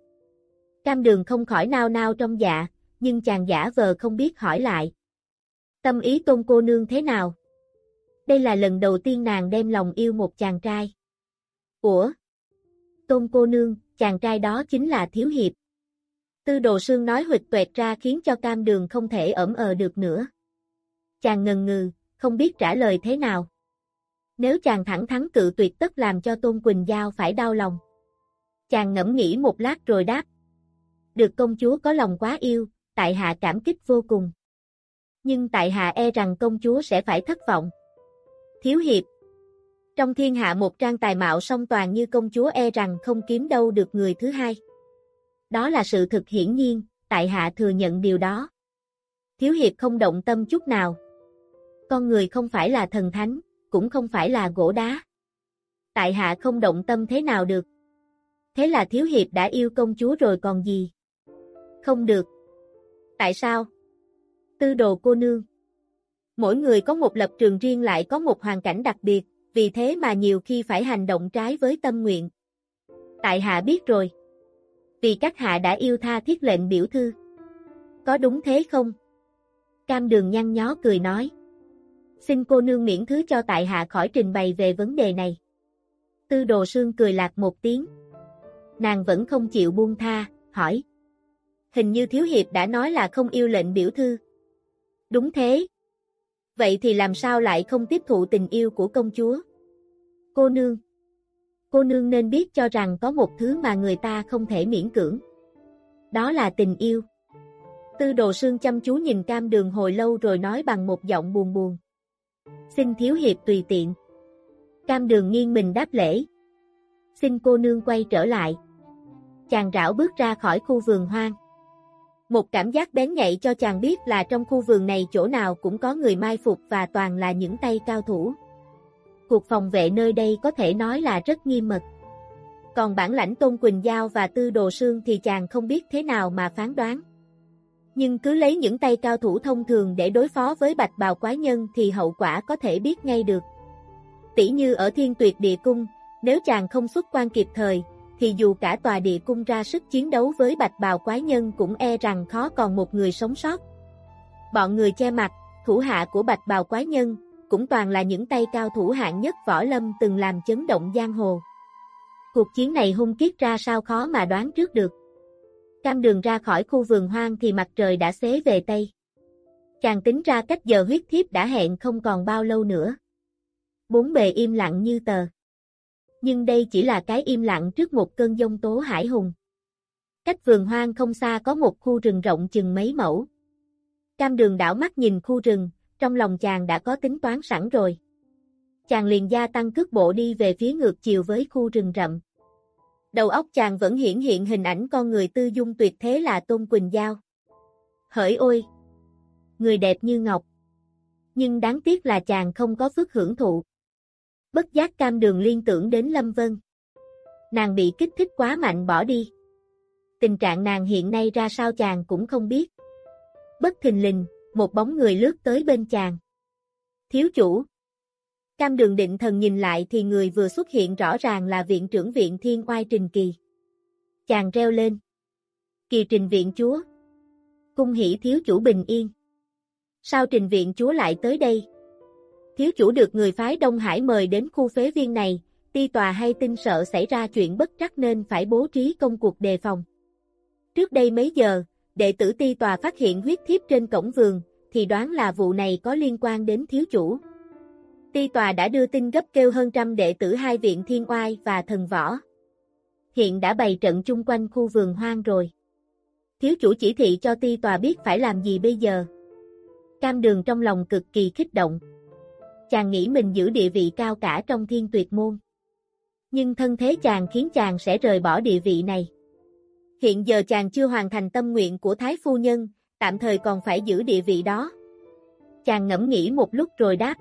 Cam đường không khỏi nao nao trong dạ, nhưng chàng giả vờ không biết hỏi lại. Tâm ý tôn cô nương thế nào? Đây là lần đầu tiên nàng đem lòng yêu một chàng trai. Ủa? Tôn cô nương, chàng trai đó chính là Thiếu Hiệp. Tư đồ sương nói huỵch tuệt ra khiến cho cam đường không thể ẩm ờ được nữa. Chàng ngần ngừ, không biết trả lời thế nào. Nếu chàng thẳng thắn cự tuyệt tất làm cho Tôn Quỳnh Giao phải đau lòng. Chàng ngẫm nghĩ một lát rồi đáp. Được công chúa có lòng quá yêu, tại hạ cảm kích vô cùng. Nhưng tại hạ e rằng công chúa sẽ phải thất vọng. Thiếu hiệp Trong thiên hạ một trang tài mạo song toàn như công chúa e rằng không kiếm đâu được người thứ hai. Đó là sự thực hiển nhiên, tại hạ thừa nhận điều đó. Thiếu hiệp không động tâm chút nào. Con người không phải là thần thánh, cũng không phải là gỗ đá. Tại hạ không động tâm thế nào được. Thế là thiếu hiệp đã yêu công chúa rồi còn gì? Không được. Tại sao? Tư đồ cô nương. Mỗi người có một lập trường riêng lại có một hoàn cảnh đặc biệt, vì thế mà nhiều khi phải hành động trái với tâm nguyện. Tại hạ biết rồi. Vì các hạ đã yêu tha thiết lệnh biểu thư. Có đúng thế không? Cam đường nhăn nhó cười nói. Xin cô nương miễn thứ cho tại hạ khỏi trình bày về vấn đề này. Tư đồ sương cười lạc một tiếng. Nàng vẫn không chịu buông tha, hỏi. Hình như Thiếu Hiệp đã nói là không yêu lệnh biểu thư. Đúng thế. Vậy thì làm sao lại không tiếp thụ tình yêu của công chúa? Cô nương. Cô nương nên biết cho rằng có một thứ mà người ta không thể miễn cưỡng. Đó là tình yêu. Tư đồ sương chăm chú nhìn cam đường hồi lâu rồi nói bằng một giọng buồn buồn. Xin thiếu hiệp tùy tiện. Cam đường nghiêng mình đáp lễ. Xin cô nương quay trở lại. Chàng rảo bước ra khỏi khu vườn hoang. Một cảm giác bén nhạy cho chàng biết là trong khu vườn này chỗ nào cũng có người mai phục và toàn là những tay cao thủ. Cuộc phòng vệ nơi đây có thể nói là rất nghiêm mật. Còn bản lãnh Tôn Quỳnh Giao và Tư Đồ Sương thì chàng không biết thế nào mà phán đoán. Nhưng cứ lấy những tay cao thủ thông thường để đối phó với bạch bào quái nhân thì hậu quả có thể biết ngay được. Tỷ như ở thiên tuyệt địa cung, nếu chàng không xuất quan kịp thời, thì dù cả tòa địa cung ra sức chiến đấu với bạch bào quái nhân cũng e rằng khó còn một người sống sót. Bọn người che mặt, thủ hạ của bạch bào quái nhân, cũng toàn là những tay cao thủ hạng nhất võ lâm từng làm chấn động giang hồ. Cuộc chiến này hung kiết ra sao khó mà đoán trước được. Cam đường ra khỏi khu vườn hoang thì mặt trời đã xế về Tây. Chàng tính ra cách giờ huyết thiếp đã hẹn không còn bao lâu nữa. Bốn bề im lặng như tờ. Nhưng đây chỉ là cái im lặng trước một cơn giông tố hải hùng. Cách vườn hoang không xa có một khu rừng rộng chừng mấy mẫu. Cam đường đảo mắt nhìn khu rừng, trong lòng chàng đã có tính toán sẵn rồi. Chàng liền gia tăng cước bộ đi về phía ngược chiều với khu rừng rậm. Đầu óc chàng vẫn hiển hiện hình ảnh con người tư dung tuyệt thế là Tôn Quỳnh Giao. Hỡi ôi! Người đẹp như ngọc. Nhưng đáng tiếc là chàng không có phước hưởng thụ. Bất giác cam đường liên tưởng đến Lâm Vân. Nàng bị kích thích quá mạnh bỏ đi. Tình trạng nàng hiện nay ra sao chàng cũng không biết. Bất thình lình, một bóng người lướt tới bên chàng. Thiếu chủ, Cam đường định thần nhìn lại thì người vừa xuất hiện rõ ràng là viện trưởng viện thiên oai trình kỳ. Chàng reo lên. Kỳ trình viện chúa. Cung hỷ thiếu chủ bình yên. Sao trình viện chúa lại tới đây? Thiếu chủ được người phái Đông Hải mời đến khu phế viên này, ti tòa hay tin sợ xảy ra chuyện bất trắc nên phải bố trí công cuộc đề phòng. Trước đây mấy giờ, đệ tử ti tòa phát hiện huyết thiếp trên cổng vườn, thì đoán là vụ này có liên quan đến thiếu chủ. Ti tòa đã đưa tin gấp kêu hơn trăm đệ tử hai viện thiên oai và thần võ. Hiện đã bày trận chung quanh khu vườn hoang rồi. Thiếu chủ chỉ thị cho ti tòa biết phải làm gì bây giờ. Cam đường trong lòng cực kỳ kích động. Chàng nghĩ mình giữ địa vị cao cả trong thiên tuyệt môn. Nhưng thân thế chàng khiến chàng sẽ rời bỏ địa vị này. Hiện giờ chàng chưa hoàn thành tâm nguyện của Thái Phu Nhân, tạm thời còn phải giữ địa vị đó. Chàng ngẫm nghĩ một lúc rồi đáp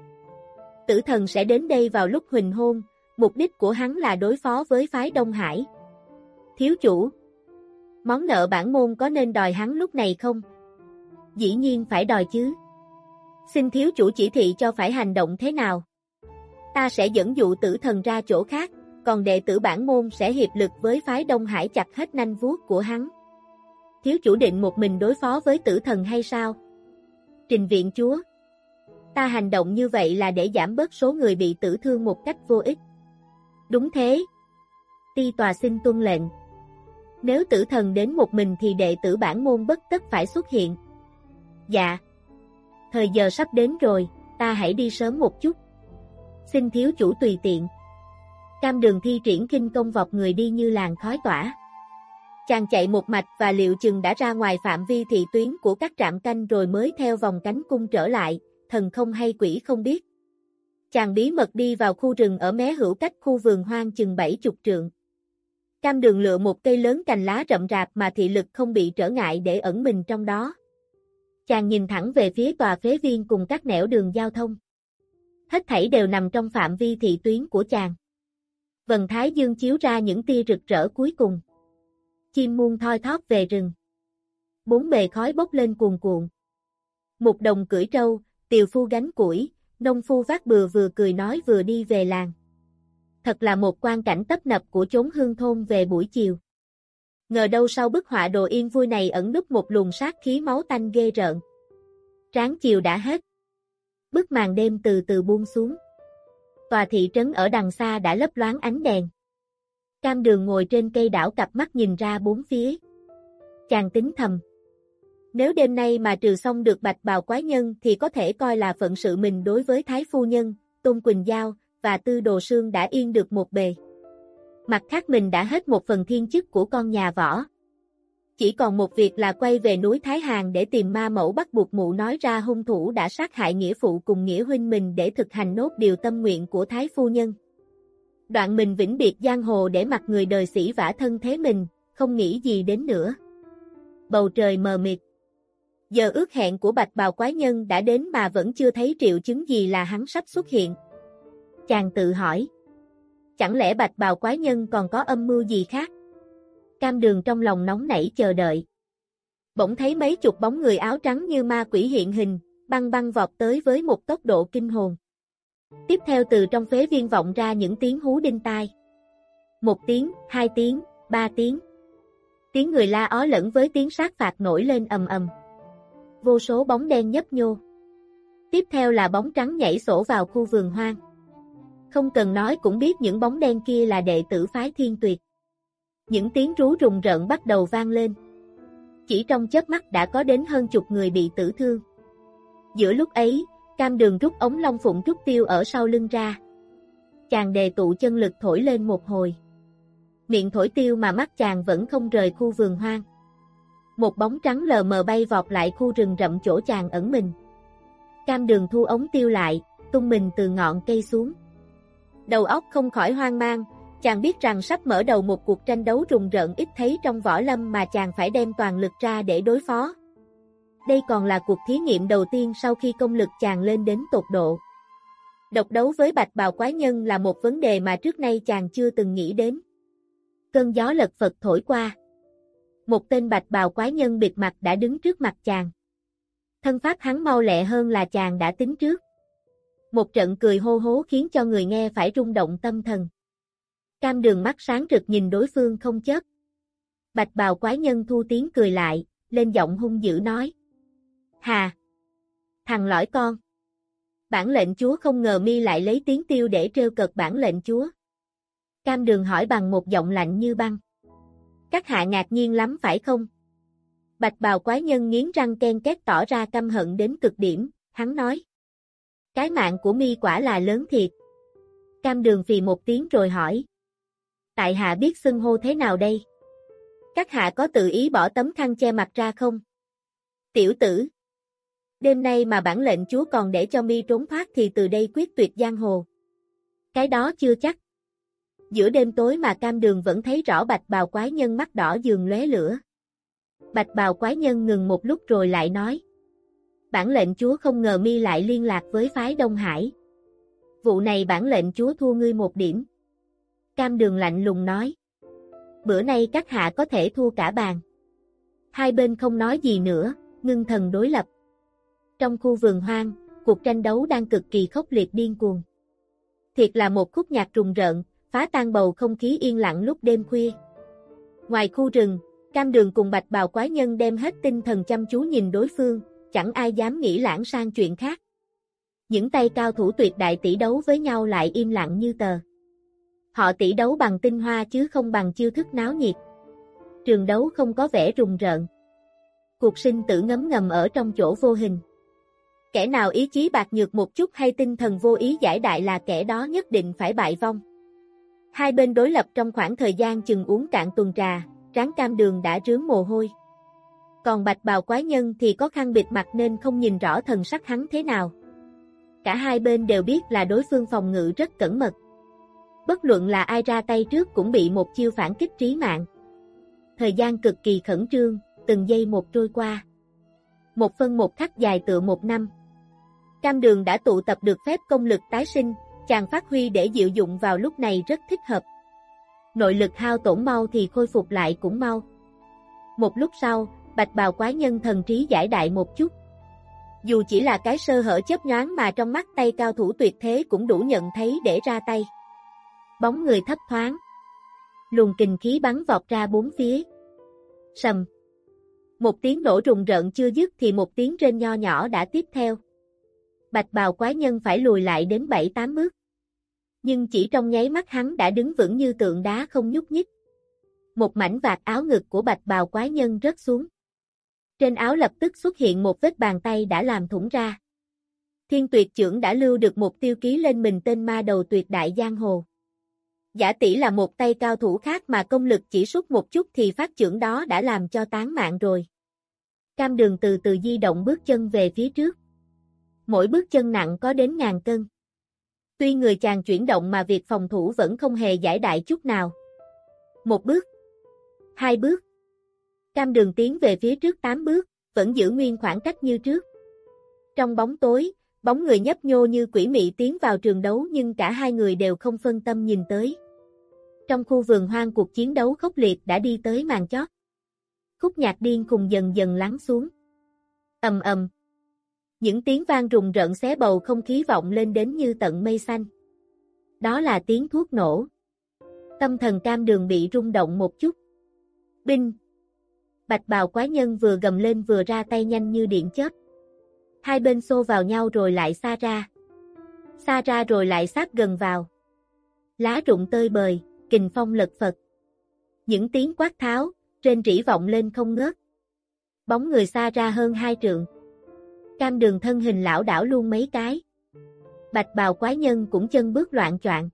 tử thần sẽ đến đây vào lúc huỳnh hôn, mục đích của hắn là đối phó với phái Đông Hải. Thiếu chủ Món nợ bản môn có nên đòi hắn lúc này không? Dĩ nhiên phải đòi chứ. Xin thiếu chủ chỉ thị cho phải hành động thế nào? Ta sẽ dẫn dụ tử thần ra chỗ khác, còn đệ tử bản môn sẽ hiệp lực với phái Đông Hải chặt hết nanh vuốt của hắn. Thiếu chủ định một mình đối phó với tử thần hay sao? Trình viện chúa Ta hành động như vậy là để giảm bớt số người bị tử thương một cách vô ích. Đúng thế. Ti tòa xin tuân lệnh. Nếu tử thần đến một mình thì đệ tử bản môn bất tất phải xuất hiện. Dạ. Thời giờ sắp đến rồi, ta hãy đi sớm một chút. Xin thiếu chủ tùy tiện. Cam đường thi triển kinh công vọc người đi như làng khói tỏa. Chàng chạy một mạch và liệu chừng đã ra ngoài phạm vi thị tuyến của các trạm canh rồi mới theo vòng cánh cung trở lại, thần không hay quỷ không biết. Chàng bí mật đi vào khu rừng ở mé hữu cách khu vườn hoang chừng bảy chục trượng. Cam đường lựa một cây lớn cành lá rậm rạp mà thị lực không bị trở ngại để ẩn mình trong đó. Chàng nhìn thẳng về phía tòa phế viên cùng các nẻo đường giao thông. Hết thảy đều nằm trong phạm vi thị tuyến của chàng. Vần thái dương chiếu ra những tia rực rỡ cuối cùng. Chim muôn thoi thóp về rừng. Bốn bề khói bốc lên cuồn cuộn. Một đồng cưỡi trâu, tiều phu gánh củi, nông phu vác bừa vừa cười nói vừa đi về làng. Thật là một quan cảnh tấp nập của chốn hương thôn về buổi chiều. Ngờ đâu sau bức họa đồ yên vui này ẩn núp một luồng sát khí máu tanh ghê rợn. Tráng chiều đã hết. Bức màn đêm từ từ buông xuống. Tòa thị trấn ở đằng xa đã lấp loáng ánh đèn. Cam đường ngồi trên cây đảo cặp mắt nhìn ra bốn phía. Chàng tính thầm. Nếu đêm nay mà trừ xong được bạch bào quái nhân thì có thể coi là phận sự mình đối với Thái Phu Nhân, Tôn Quỳnh Giao, và Tư Đồ Sương đã yên được một bề. Mặt khác mình đã hết một phần thiên chức của con nhà võ. Chỉ còn một việc là quay về núi Thái Hàn để tìm ma mẫu bắt buộc mụ nói ra hung thủ đã sát hại nghĩa phụ cùng nghĩa huynh mình để thực hành nốt điều tâm nguyện của Thái Phu Nhân. Đoạn mình vĩnh biệt giang hồ để mặc người đời sĩ vả thân thế mình, không nghĩ gì đến nữa. Bầu trời mờ mịt. Giờ ước hẹn của bạch bào quái nhân đã đến mà vẫn chưa thấy triệu chứng gì là hắn sắp xuất hiện. Chàng tự hỏi. Chẳng lẽ bạch bào quái nhân còn có âm mưu gì khác? Cam đường trong lòng nóng nảy chờ đợi. Bỗng thấy mấy chục bóng người áo trắng như ma quỷ hiện hình, băng băng vọt tới với một tốc độ kinh hồn. Tiếp theo từ trong phế viên vọng ra những tiếng hú đinh tai. Một tiếng, hai tiếng, ba tiếng. Tiếng người la ó lẫn với tiếng sát phạt nổi lên ầm ầm. Vô số bóng đen nhấp nhô. Tiếp theo là bóng trắng nhảy sổ vào khu vườn hoang. Không cần nói cũng biết những bóng đen kia là đệ tử phái thiên tuyệt. Những tiếng rú rùng rợn bắt đầu vang lên. Chỉ trong chớp mắt đã có đến hơn chục người bị tử thương. Giữa lúc ấy, cam đường rút ống long phụng rút tiêu ở sau lưng ra. Chàng đề tụ chân lực thổi lên một hồi. Miệng thổi tiêu mà mắt chàng vẫn không rời khu vườn hoang. Một bóng trắng lờ mờ bay vọt lại khu rừng rậm chỗ chàng ẩn mình. Cam đường thu ống tiêu lại, tung mình từ ngọn cây xuống. Đầu óc không khỏi hoang mang, chàng biết rằng sắp mở đầu một cuộc tranh đấu rùng rợn ít thấy trong võ lâm mà chàng phải đem toàn lực ra để đối phó. Đây còn là cuộc thí nghiệm đầu tiên sau khi công lực chàng lên đến tột độ. Độc đấu với bạch bào quái nhân là một vấn đề mà trước nay chàng chưa từng nghĩ đến. Cơn gió lật Phật thổi qua. Một tên bạch bào quái nhân bịt mặt đã đứng trước mặt chàng. Thân pháp hắn mau lẹ hơn là chàng đã tính trước. Một trận cười hô hố khiến cho người nghe phải rung động tâm thần. Cam đường mắt sáng rực nhìn đối phương không chớp. Bạch bào quái nhân thu tiếng cười lại, lên giọng hung dữ nói. Hà! Thằng lõi con! Bản lệnh chúa không ngờ mi lại lấy tiếng tiêu để trêu cợt bản lệnh chúa. Cam đường hỏi bằng một giọng lạnh như băng. Các hạ ngạc nhiên lắm phải không? Bạch bào quái nhân nghiến răng ken két tỏ ra căm hận đến cực điểm, hắn nói. Cái mạng của mi quả là lớn thiệt. Cam đường phì một tiếng rồi hỏi. Tại hạ biết xưng hô thế nào đây? Các hạ có tự ý bỏ tấm khăn che mặt ra không? Tiểu tử. Đêm nay mà bản lệnh chúa còn để cho mi trốn thoát thì từ đây quyết tuyệt giang hồ. Cái đó chưa chắc. Giữa đêm tối mà cam đường vẫn thấy rõ bạch bào quái nhân mắt đỏ dường lóe lửa. Bạch bào quái nhân ngừng một lúc rồi lại nói bản lệnh chúa không ngờ mi lại liên lạc với phái Đông Hải. Vụ này bản lệnh chúa thua ngươi một điểm. Cam đường lạnh lùng nói. Bữa nay các hạ có thể thua cả bàn. Hai bên không nói gì nữa, ngưng thần đối lập. Trong khu vườn hoang, cuộc tranh đấu đang cực kỳ khốc liệt điên cuồng. Thiệt là một khúc nhạc rùng rợn, phá tan bầu không khí yên lặng lúc đêm khuya. Ngoài khu rừng, Cam đường cùng bạch bào quái nhân đem hết tinh thần chăm chú nhìn đối phương, chẳng ai dám nghĩ lãng sang chuyện khác. Những tay cao thủ tuyệt đại tỷ đấu với nhau lại im lặng như tờ. Họ tỷ đấu bằng tinh hoa chứ không bằng chiêu thức náo nhiệt. Trường đấu không có vẻ rùng rợn. Cuộc sinh tử ngấm ngầm ở trong chỗ vô hình. Kẻ nào ý chí bạc nhược một chút hay tinh thần vô ý giải đại là kẻ đó nhất định phải bại vong. Hai bên đối lập trong khoảng thời gian chừng uống cạn tuần trà, tráng cam đường đã rướng mồ hôi. Còn bạch bào quái nhân thì có khăn bịt mặt nên không nhìn rõ thần sắc hắn thế nào. Cả hai bên đều biết là đối phương phòng ngự rất cẩn mật. Bất luận là ai ra tay trước cũng bị một chiêu phản kích trí mạng. Thời gian cực kỳ khẩn trương, từng giây một trôi qua. Một phân một khắc dài tựa một năm. Cam đường đã tụ tập được phép công lực tái sinh, chàng phát huy để diệu dụng vào lúc này rất thích hợp. Nội lực hao tổn mau thì khôi phục lại cũng mau. Một lúc sau, bạch bào quái nhân thần trí giải đại một chút. Dù chỉ là cái sơ hở chớp nhoáng mà trong mắt tay cao thủ tuyệt thế cũng đủ nhận thấy để ra tay. Bóng người thấp thoáng. Luồng kình khí bắn vọt ra bốn phía. Sầm. Một tiếng nổ rùng rợn chưa dứt thì một tiếng trên nho nhỏ đã tiếp theo. Bạch bào quái nhân phải lùi lại đến 7-8 bước. Nhưng chỉ trong nháy mắt hắn đã đứng vững như tượng đá không nhúc nhích. Một mảnh vạt áo ngực của bạch bào quái nhân rớt xuống. Trên áo lập tức xuất hiện một vết bàn tay đã làm thủng ra. Thiên tuyệt trưởng đã lưu được một tiêu ký lên mình tên ma đầu tuyệt đại giang hồ. Giả tỷ là một tay cao thủ khác mà công lực chỉ sút một chút thì phát trưởng đó đã làm cho tán mạng rồi. Cam đường từ từ di động bước chân về phía trước. Mỗi bước chân nặng có đến ngàn cân. Tuy người chàng chuyển động mà việc phòng thủ vẫn không hề giải đại chút nào. Một bước. Hai bước. Cam đường tiến về phía trước tám bước, vẫn giữ nguyên khoảng cách như trước. Trong bóng tối, bóng người nhấp nhô như quỷ mị tiến vào trường đấu nhưng cả hai người đều không phân tâm nhìn tới. Trong khu vườn hoang cuộc chiến đấu khốc liệt đã đi tới màn chót. Khúc nhạc điên cùng dần dần lắng xuống. ầm ầm. Những tiếng vang rùng rợn xé bầu không khí vọng lên đến như tận mây xanh. Đó là tiếng thuốc nổ. Tâm thần cam đường bị rung động một chút. Binh, Bạch bào quái nhân vừa gầm lên vừa ra tay nhanh như điện chớp. Hai bên xô vào nhau rồi lại xa ra. Xa ra rồi lại sát gần vào. Lá rụng tơi bời, kình phong lật phật. Những tiếng quát tháo, trên rỉ vọng lên không ngớt. Bóng người xa ra hơn hai trượng. Cam đường thân hình lão đảo luôn mấy cái. Bạch bào quái nhân cũng chân bước loạn choạng.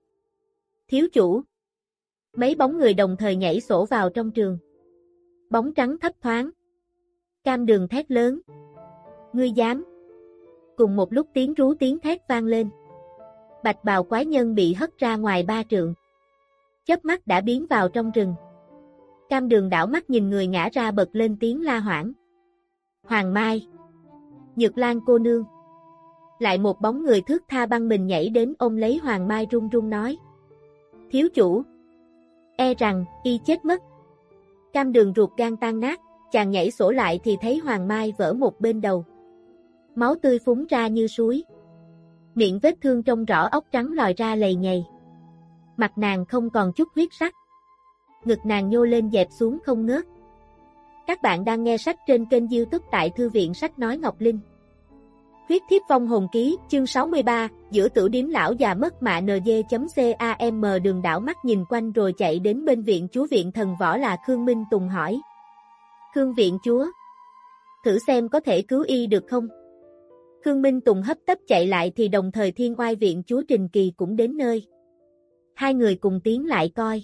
Thiếu chủ. Mấy bóng người đồng thời nhảy sổ vào trong trường bóng trắng thấp thoáng. Cam đường thét lớn. Ngươi dám. Cùng một lúc tiếng rú tiếng thét vang lên. Bạch bào quái nhân bị hất ra ngoài ba trượng. Chớp mắt đã biến vào trong rừng. Cam đường đảo mắt nhìn người ngã ra bật lên tiếng la hoảng. Hoàng Mai. Nhược Lan cô nương. Lại một bóng người thước tha băng mình nhảy đến ôm lấy Hoàng Mai run run nói. Thiếu chủ. E rằng, y chết mất. Cam đường ruột gan tan nát, chàng nhảy sổ lại thì thấy Hoàng Mai vỡ một bên đầu. Máu tươi phúng ra như suối. Miệng vết thương trông rõ ốc trắng lòi ra lầy nhầy. Mặt nàng không còn chút huyết sắc. Ngực nàng nhô lên dẹp xuống không ngớt. Các bạn đang nghe sách trên kênh youtube tại Thư viện Sách Nói Ngọc Linh. Huyết thiếp vong hồn ký, chương 63, giữa tử điếm lão già mất mạ nd.cam đường đảo mắt nhìn quanh rồi chạy đến bên viện chúa viện thần võ là Khương Minh Tùng hỏi. Khương viện chúa, thử xem có thể cứu y được không? Khương Minh Tùng hấp tấp chạy lại thì đồng thời thiên oai viện chúa Trình Kỳ cũng đến nơi. Hai người cùng tiến lại coi.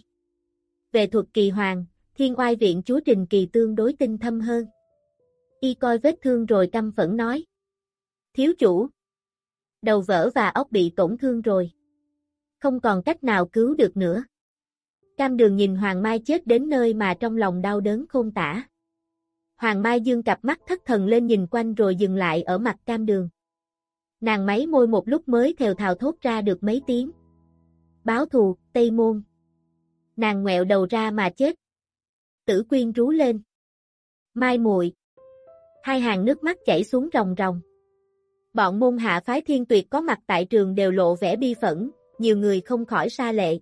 Về thuật kỳ hoàng, thiên oai viện chúa Trình Kỳ tương đối tinh thâm hơn. Y coi vết thương rồi căm phẫn nói. Thiếu chủ. Đầu vỡ và ốc bị tổn thương rồi. Không còn cách nào cứu được nữa. Cam đường nhìn Hoàng Mai chết đến nơi mà trong lòng đau đớn khôn tả. Hoàng Mai dương cặp mắt thất thần lên nhìn quanh rồi dừng lại ở mặt cam đường. Nàng máy môi một lúc mới thều thào thốt ra được mấy tiếng. Báo thù, Tây Môn. Nàng ngẹo đầu ra mà chết. Tử quyên rú lên. Mai muội Hai hàng nước mắt chảy xuống ròng ròng. Bọn môn hạ phái thiên tuyệt có mặt tại trường đều lộ vẻ bi phẫn, nhiều người không khỏi xa lệ.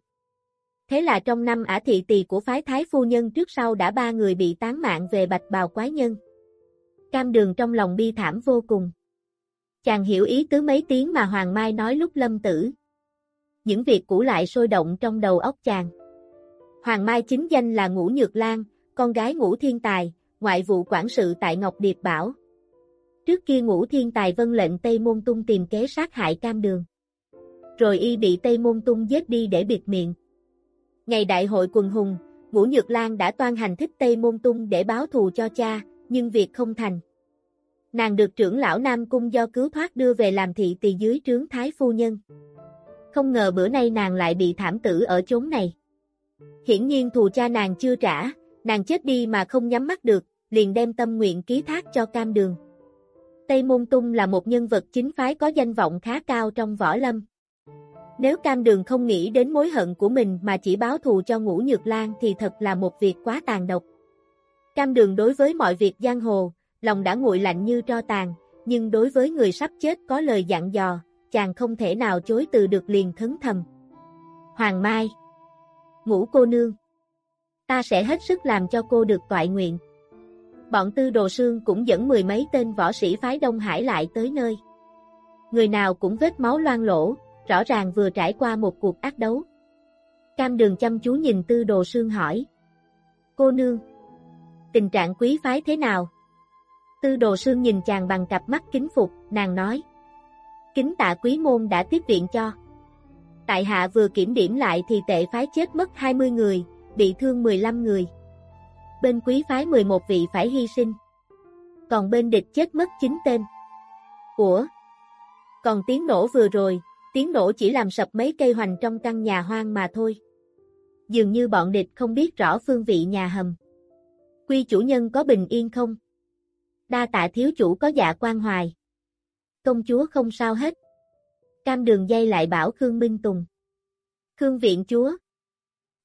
Thế là trong năm ả thị tỳ của phái thái phu nhân trước sau đã ba người bị tán mạng về bạch bào quái nhân. Cam đường trong lòng bi thảm vô cùng. Chàng hiểu ý tứ mấy tiếng mà Hoàng Mai nói lúc lâm tử. Những việc cũ lại sôi động trong đầu óc chàng. Hoàng Mai chính danh là Ngũ Nhược Lan, con gái ngũ thiên tài, ngoại vụ quản sự tại Ngọc Điệp Bảo. Trước kia ngũ thiên tài vân lệnh Tây Môn Tung tìm kế sát hại cam đường. Rồi y bị Tây Môn Tung giết đi để biệt miệng. Ngày đại hội quần hùng, Ngũ Nhược Lan đã toan hành thích Tây Môn Tung để báo thù cho cha, nhưng việc không thành. Nàng được trưởng lão Nam Cung do cứu thoát đưa về làm thị tỳ dưới trướng Thái Phu Nhân. Không ngờ bữa nay nàng lại bị thảm tử ở chốn này. Hiển nhiên thù cha nàng chưa trả, nàng chết đi mà không nhắm mắt được, liền đem tâm nguyện ký thác cho cam đường. Tây Môn Tung là một nhân vật chính phái có danh vọng khá cao trong võ lâm. Nếu cam đường không nghĩ đến mối hận của mình mà chỉ báo thù cho ngũ nhược lan thì thật là một việc quá tàn độc. Cam đường đối với mọi việc giang hồ, lòng đã nguội lạnh như tro tàn, nhưng đối với người sắp chết có lời dặn dò, chàng không thể nào chối từ được liền thấn thầm. Hoàng Mai Ngũ cô nương Ta sẽ hết sức làm cho cô được toại nguyện. Bọn tư đồ sương cũng dẫn mười mấy tên võ sĩ phái Đông Hải lại tới nơi. Người nào cũng vết máu loang lỗ, rõ ràng vừa trải qua một cuộc ác đấu. Cam đường chăm chú nhìn tư đồ sương hỏi. Cô nương, tình trạng quý phái thế nào? Tư đồ sương nhìn chàng bằng cặp mắt kính phục, nàng nói. Kính tạ quý môn đã tiếp viện cho. Tại hạ vừa kiểm điểm lại thì tệ phái chết mất 20 người, bị thương 15 người. Bên quý phái 11 vị phải hy sinh. Còn bên địch chết mất 9 tên. Ủa? Còn tiếng nổ vừa rồi, tiếng nổ chỉ làm sập mấy cây hoành trong căn nhà hoang mà thôi. Dường như bọn địch không biết rõ phương vị nhà hầm. Quy chủ nhân có bình yên không? Đa tạ thiếu chủ có dạ quan hoài. Công chúa không sao hết. Cam đường dây lại bảo Khương Minh Tùng. Khương viện chúa.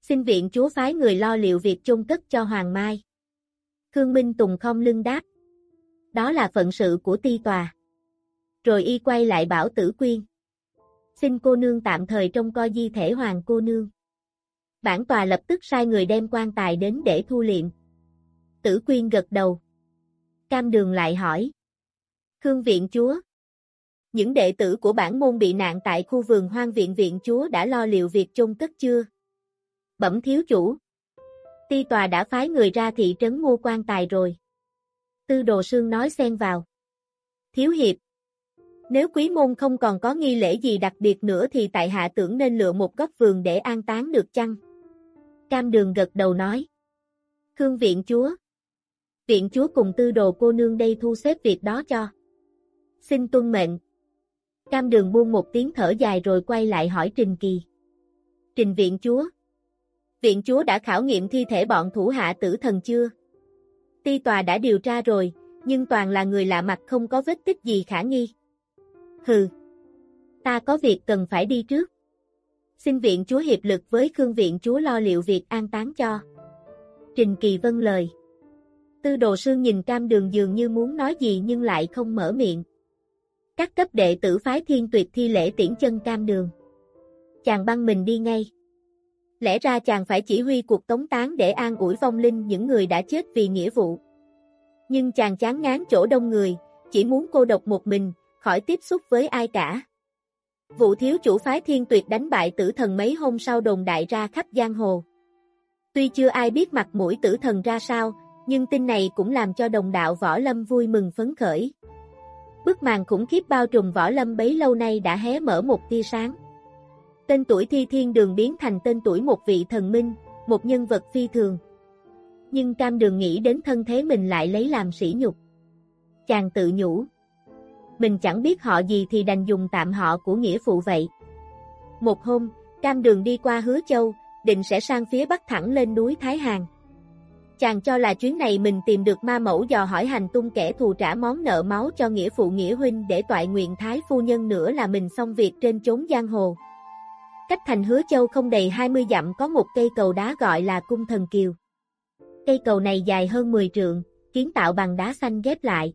Xin viện chúa phái người lo liệu việc chôn cất cho Hoàng Mai. Khương Minh Tùng không lưng đáp. Đó là phận sự của ti tòa. Rồi y quay lại bảo tử quyên. Xin cô nương tạm thời trông coi di thể hoàng cô nương. Bản tòa lập tức sai người đem quan tài đến để thu liệm. Tử quyên gật đầu. Cam đường lại hỏi. Khương viện chúa. Những đệ tử của bản môn bị nạn tại khu vườn hoang viện viện chúa đã lo liệu việc chôn cất chưa? Bẩm thiếu chủ. Ti tòa đã phái người ra thị trấn mua quan tài rồi. Tư đồ sương nói xen vào. Thiếu hiệp. Nếu quý môn không còn có nghi lễ gì đặc biệt nữa thì tại hạ tưởng nên lựa một góc vườn để an táng được chăng? Cam đường gật đầu nói. Khương viện chúa. Viện chúa cùng tư đồ cô nương đây thu xếp việc đó cho. Xin tuân mệnh. Cam đường buông một tiếng thở dài rồi quay lại hỏi Trình Kỳ. Trình viện chúa. Viện chúa đã khảo nghiệm thi thể bọn thủ hạ tử thần chưa? Ti tòa đã điều tra rồi, nhưng toàn là người lạ mặt không có vết tích gì khả nghi. Hừ. Ta có việc cần phải đi trước. Xin viện chúa hiệp lực với Khương viện chúa lo liệu việc an táng cho. Trình Kỳ vâng lời. Tư đồ sương nhìn cam đường dường như muốn nói gì nhưng lại không mở miệng. Các cấp đệ tử phái thiên tuyệt thi lễ tiễn chân cam đường. Chàng băng mình đi ngay. Lẽ ra chàng phải chỉ huy cuộc tống tán để an ủi vong linh những người đã chết vì nghĩa vụ. Nhưng chàng chán ngán chỗ đông người, chỉ muốn cô độc một mình, khỏi tiếp xúc với ai cả. Vụ thiếu chủ phái thiên tuyệt đánh bại tử thần mấy hôm sau đồn đại ra khắp giang hồ. Tuy chưa ai biết mặt mũi tử thần ra sao, nhưng tin này cũng làm cho đồng đạo võ lâm vui mừng phấn khởi. Bức màn khủng khiếp bao trùm võ lâm bấy lâu nay đã hé mở một tia sáng. Tên tuổi thi thiên đường biến thành tên tuổi một vị thần minh, một nhân vật phi thường. Nhưng cam đường nghĩ đến thân thế mình lại lấy làm sỉ nhục. Chàng tự nhủ. Mình chẳng biết họ gì thì đành dùng tạm họ của nghĩa phụ vậy. Một hôm, cam đường đi qua hứa châu, định sẽ sang phía bắc thẳng lên núi Thái Hàng. Chàng cho là chuyến này mình tìm được ma mẫu dò hỏi hành tung kẻ thù trả món nợ máu cho nghĩa phụ nghĩa huynh để toại nguyện thái phu nhân nữa là mình xong việc trên chốn giang hồ. Cách thành hứa châu không đầy 20 dặm có một cây cầu đá gọi là cung thần kiều. Cây cầu này dài hơn 10 trượng, kiến tạo bằng đá xanh ghép lại.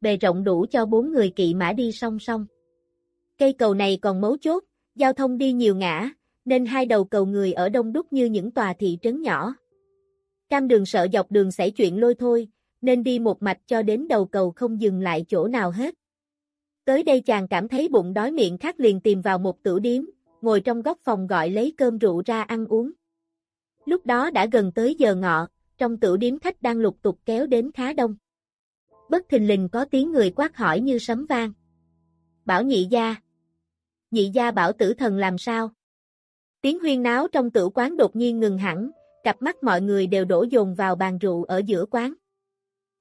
Bề rộng đủ cho bốn người kỵ mã đi song song. Cây cầu này còn mấu chốt, giao thông đi nhiều ngã, nên hai đầu cầu người ở đông đúc như những tòa thị trấn nhỏ. Cam đường sợ dọc đường xảy chuyện lôi thôi, nên đi một mạch cho đến đầu cầu không dừng lại chỗ nào hết. Tới đây chàng cảm thấy bụng đói miệng khát liền tìm vào một tử điếm, ngồi trong góc phòng gọi lấy cơm rượu ra ăn uống. Lúc đó đã gần tới giờ ngọ, trong tử điếm khách đang lục tục kéo đến khá đông. Bất thình lình có tiếng người quát hỏi như sấm vang. Bảo nhị gia. Nhị gia bảo tử thần làm sao? Tiếng huyên náo trong tử quán đột nhiên ngừng hẳn, cặp mắt mọi người đều đổ dồn vào bàn rượu ở giữa quán.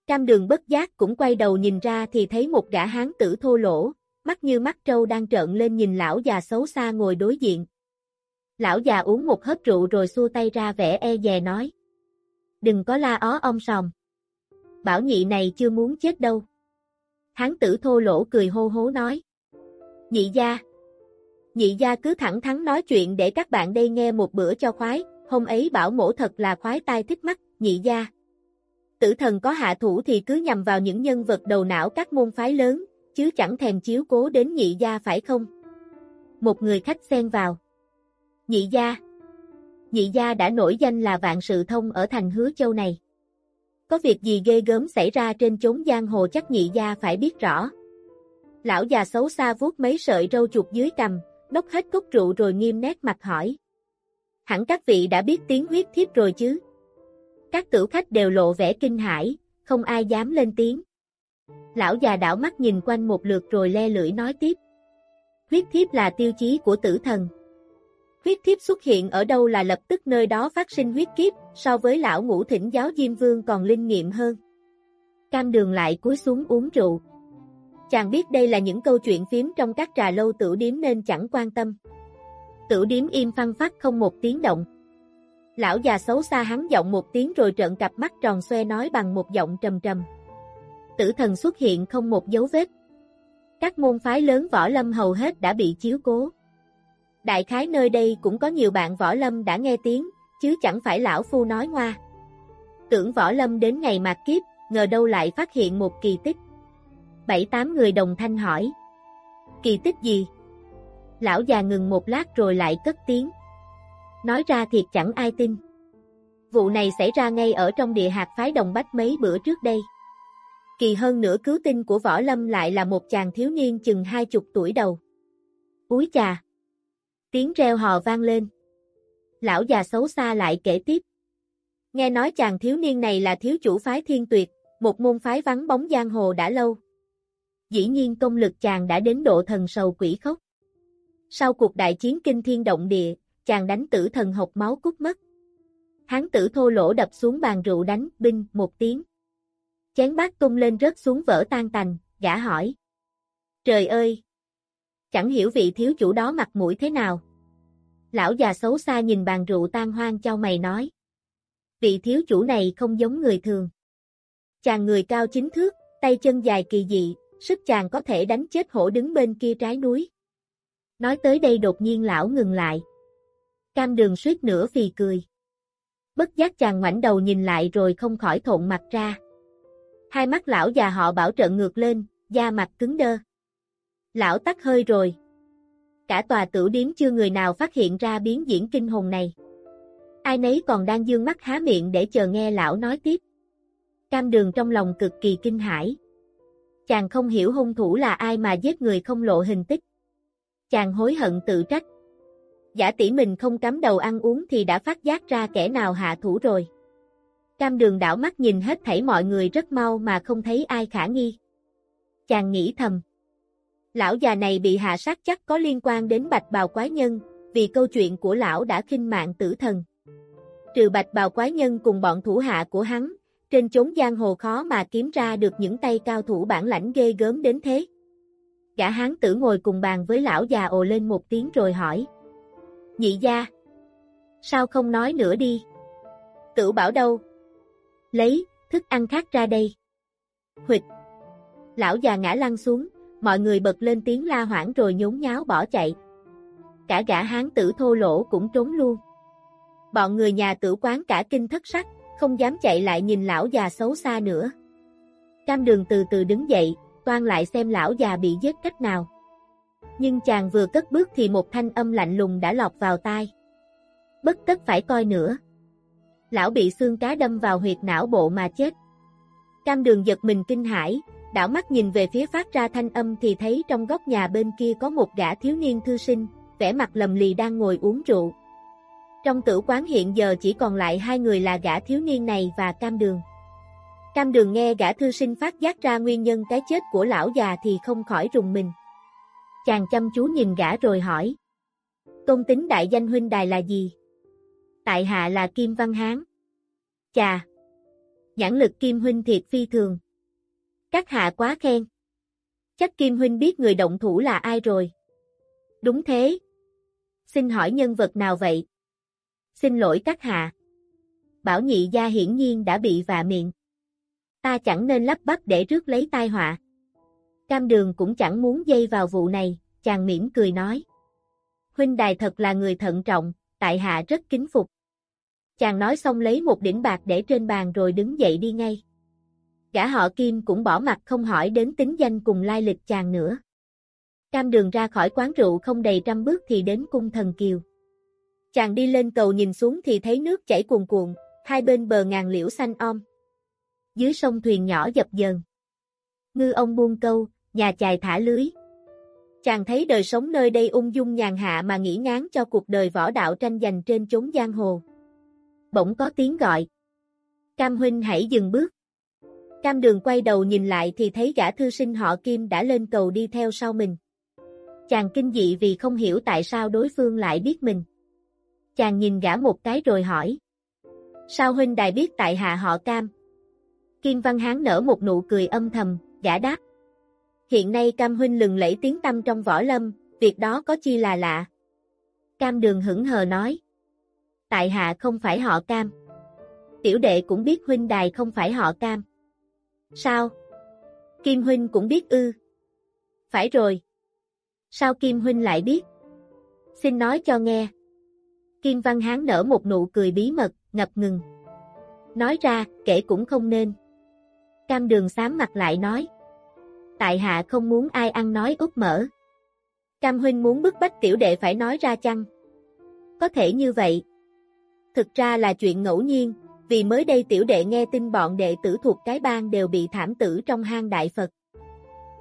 Cam đường bất giác cũng quay đầu nhìn ra thì thấy một gã hán tử thô lỗ, mắt như mắt trâu đang trợn lên nhìn lão già xấu xa ngồi đối diện. Lão già uống một hớp rượu rồi xua tay ra vẻ e dè nói. Đừng có la ó ông sòng. Bảo nhị này chưa muốn chết đâu. Hán tử thô lỗ cười hô hố nói. Nhị gia. Nhị gia cứ thẳng thắn nói chuyện để các bạn đây nghe một bữa cho khoái, hôm ấy bảo mổ thật là khoái tai thích mắt, nhị gia. Tử thần có hạ thủ thì cứ nhằm vào những nhân vật đầu não các môn phái lớn, chứ chẳng thèm chiếu cố đến nhị gia phải không? Một người khách xen vào. Nhị gia. Nhị gia đã nổi danh là vạn sự thông ở thành hứa châu này. Có việc gì ghê gớm xảy ra trên chốn giang hồ chắc nhị gia phải biết rõ. Lão già xấu xa vuốt mấy sợi râu chuột dưới cầm, đốc hết cốc rượu rồi nghiêm nét mặt hỏi. Hẳn các vị đã biết tiếng huyết thiếp rồi chứ? Các tử khách đều lộ vẻ kinh hãi, không ai dám lên tiếng. Lão già đảo mắt nhìn quanh một lượt rồi le lưỡi nói tiếp. Huyết thiếp là tiêu chí của tử thần. Huyết thiếp xuất hiện ở đâu là lập tức nơi đó phát sinh huyết kiếp, so với lão ngũ thỉnh giáo Diêm Vương còn linh nghiệm hơn. Cam đường lại cúi xuống uống rượu. Chàng biết đây là những câu chuyện phím trong các trà lâu tử điếm nên chẳng quan tâm. Tử điếm im phăng phát không một tiếng động. Lão già xấu xa hắn giọng một tiếng rồi trợn cặp mắt tròn xoe nói bằng một giọng trầm trầm. Tử thần xuất hiện không một dấu vết. Các môn phái lớn võ lâm hầu hết đã bị chiếu cố. Đại khái nơi đây cũng có nhiều bạn võ lâm đã nghe tiếng, chứ chẳng phải lão phu nói ngoa. Tưởng võ lâm đến ngày mạt kiếp, ngờ đâu lại phát hiện một kỳ tích. Bảy tám người đồng thanh hỏi. Kỳ tích gì? Lão già ngừng một lát rồi lại cất tiếng. Nói ra thiệt chẳng ai tin. Vụ này xảy ra ngay ở trong địa hạt phái Đồng Bách mấy bữa trước đây. Kỳ hơn nữa cứu tinh của Võ Lâm lại là một chàng thiếu niên chừng hai chục tuổi đầu. Úi chà! Tiếng reo hò vang lên. Lão già xấu xa lại kể tiếp. Nghe nói chàng thiếu niên này là thiếu chủ phái thiên tuyệt, một môn phái vắng bóng giang hồ đã lâu. Dĩ nhiên công lực chàng đã đến độ thần sầu quỷ khốc. Sau cuộc đại chiến kinh thiên động địa, chàng đánh tử thần hộc máu cút mất. Hán tử thô lỗ đập xuống bàn rượu đánh, binh, một tiếng. Chén bát tung lên rớt xuống vỡ tan tành, gã hỏi. Trời ơi! Chẳng hiểu vị thiếu chủ đó mặt mũi thế nào. Lão già xấu xa nhìn bàn rượu tan hoang cho mày nói. Vị thiếu chủ này không giống người thường. Chàng người cao chính thước, tay chân dài kỳ dị, sức chàng có thể đánh chết hổ đứng bên kia trái núi. Nói tới đây đột nhiên lão ngừng lại. Cam đường suýt nữa phì cười. Bất giác chàng ngoảnh đầu nhìn lại rồi không khỏi thộn mặt ra. Hai mắt lão già họ bảo trợn ngược lên, da mặt cứng đơ. Lão tắt hơi rồi. Cả tòa tử điếm chưa người nào phát hiện ra biến diễn kinh hồn này. Ai nấy còn đang dương mắt há miệng để chờ nghe lão nói tiếp. Cam đường trong lòng cực kỳ kinh hãi. Chàng không hiểu hung thủ là ai mà giết người không lộ hình tích. Chàng hối hận tự trách. Giả tỷ mình không cắm đầu ăn uống thì đã phát giác ra kẻ nào hạ thủ rồi. Cam đường đảo mắt nhìn hết thảy mọi người rất mau mà không thấy ai khả nghi. Chàng nghĩ thầm. Lão già này bị hạ sát chắc có liên quan đến bạch bào quái nhân, vì câu chuyện của lão đã khinh mạng tử thần. Trừ bạch bào quái nhân cùng bọn thủ hạ của hắn, trên chốn giang hồ khó mà kiếm ra được những tay cao thủ bản lãnh ghê gớm đến thế. Gã hán tử ngồi cùng bàn với lão già ồ lên một tiếng rồi hỏi. Nhị gia. Sao không nói nữa đi? Tử bảo đâu? Lấy, thức ăn khác ra đây. Huyệt. Lão già ngã lăn xuống, mọi người bật lên tiếng la hoảng rồi nhốn nháo bỏ chạy. Cả gã hán tử thô lỗ cũng trốn luôn. Bọn người nhà tử quán cả kinh thất sắc, không dám chạy lại nhìn lão già xấu xa nữa. Cam đường từ từ đứng dậy, toan lại xem lão già bị giết cách nào. Nhưng chàng vừa cất bước thì một thanh âm lạnh lùng đã lọt vào tai. Bất tất phải coi nữa. Lão bị xương cá đâm vào huyệt não bộ mà chết. Cam đường giật mình kinh hãi, đảo mắt nhìn về phía phát ra thanh âm thì thấy trong góc nhà bên kia có một gã thiếu niên thư sinh, vẻ mặt lầm lì đang ngồi uống rượu. Trong tử quán hiện giờ chỉ còn lại hai người là gã thiếu niên này và cam đường. Cam đường nghe gã thư sinh phát giác ra nguyên nhân cái chết của lão già thì không khỏi rùng mình. Chàng chăm chú nhìn gã rồi hỏi. Công tính đại danh huynh đài là gì? Tại hạ là Kim Văn Hán. Chà! Nhãn lực Kim huynh thiệt phi thường. Các hạ quá khen. Chắc Kim huynh biết người động thủ là ai rồi. Đúng thế. Xin hỏi nhân vật nào vậy? Xin lỗi các hạ. Bảo nhị gia hiển nhiên đã bị vạ miệng. Ta chẳng nên lắp bắp để rước lấy tai họa. Cam đường cũng chẳng muốn dây vào vụ này, chàng mỉm cười nói. Huynh đài thật là người thận trọng, tại hạ rất kính phục. Chàng nói xong lấy một đỉnh bạc để trên bàn rồi đứng dậy đi ngay. Gã họ Kim cũng bỏ mặt không hỏi đến tính danh cùng lai lịch chàng nữa. Cam đường ra khỏi quán rượu không đầy trăm bước thì đến cung thần kiều. Chàng đi lên cầu nhìn xuống thì thấy nước chảy cuồn cuộn, hai bên bờ ngàn liễu xanh om. Dưới sông thuyền nhỏ dập dờn. Ngư ông buông câu, nhà chài thả lưới. Chàng thấy đời sống nơi đây ung dung nhàn hạ mà nghĩ ngán cho cuộc đời võ đạo tranh giành trên chốn giang hồ. Bỗng có tiếng gọi. Cam huynh hãy dừng bước. Cam đường quay đầu nhìn lại thì thấy gã thư sinh họ Kim đã lên cầu đi theo sau mình. Chàng kinh dị vì không hiểu tại sao đối phương lại biết mình. Chàng nhìn gã một cái rồi hỏi. Sao huynh đài biết tại hạ họ Cam? Kim Văn Hán nở một nụ cười âm thầm, gã đáp. Hiện nay Cam huynh lừng lẫy tiếng tâm trong võ lâm, việc đó có chi là lạ. Cam đường hững hờ nói. Tại hạ không phải họ Cam. Tiểu đệ cũng biết huynh đài không phải họ Cam. Sao? Kim huynh cũng biết ư. Phải rồi. Sao Kim huynh lại biết? Xin nói cho nghe. Kim Văn Hán nở một nụ cười bí mật, ngập ngừng. Nói ra, kể cũng không nên. Cam đường xám mặt lại nói. Tại hạ không muốn ai ăn nói úp mở. Cam huynh muốn bức bách tiểu đệ phải nói ra chăng? Có thể như vậy. Thực ra là chuyện ngẫu nhiên, vì mới đây tiểu đệ nghe tin bọn đệ tử thuộc cái bang đều bị thảm tử trong hang đại Phật.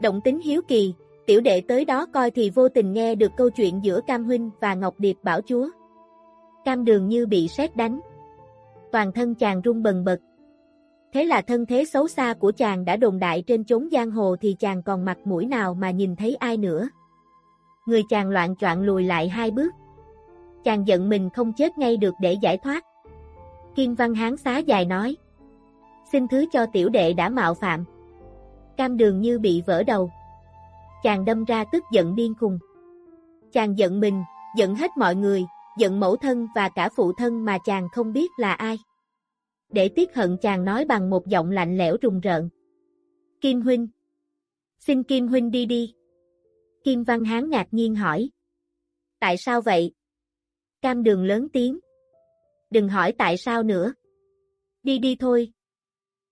Động tính hiếu kỳ, tiểu đệ tới đó coi thì vô tình nghe được câu chuyện giữa Cam Huynh và Ngọc Điệp Bảo Chúa. Cam đường như bị sét đánh. Toàn thân chàng run bần bật. Thế là thân thế xấu xa của chàng đã đồn đại trên chốn giang hồ thì chàng còn mặt mũi nào mà nhìn thấy ai nữa. Người chàng loạn choạng lùi lại hai bước. Chàng giận mình không chết ngay được để giải thoát. Kim Văn Hán xá dài nói. Xin thứ cho tiểu đệ đã mạo phạm. Cam đường như bị vỡ đầu. Chàng đâm ra tức giận điên khùng. Chàng giận mình, giận hết mọi người, giận mẫu thân và cả phụ thân mà chàng không biết là ai. Để tiếc hận chàng nói bằng một giọng lạnh lẽo rùng rợn. Kim Huynh. Xin Kim Huynh đi đi. Kim Văn Hán ngạc nhiên hỏi. Tại sao vậy? Cam đường lớn tiếng. Đừng hỏi tại sao nữa. Đi đi thôi.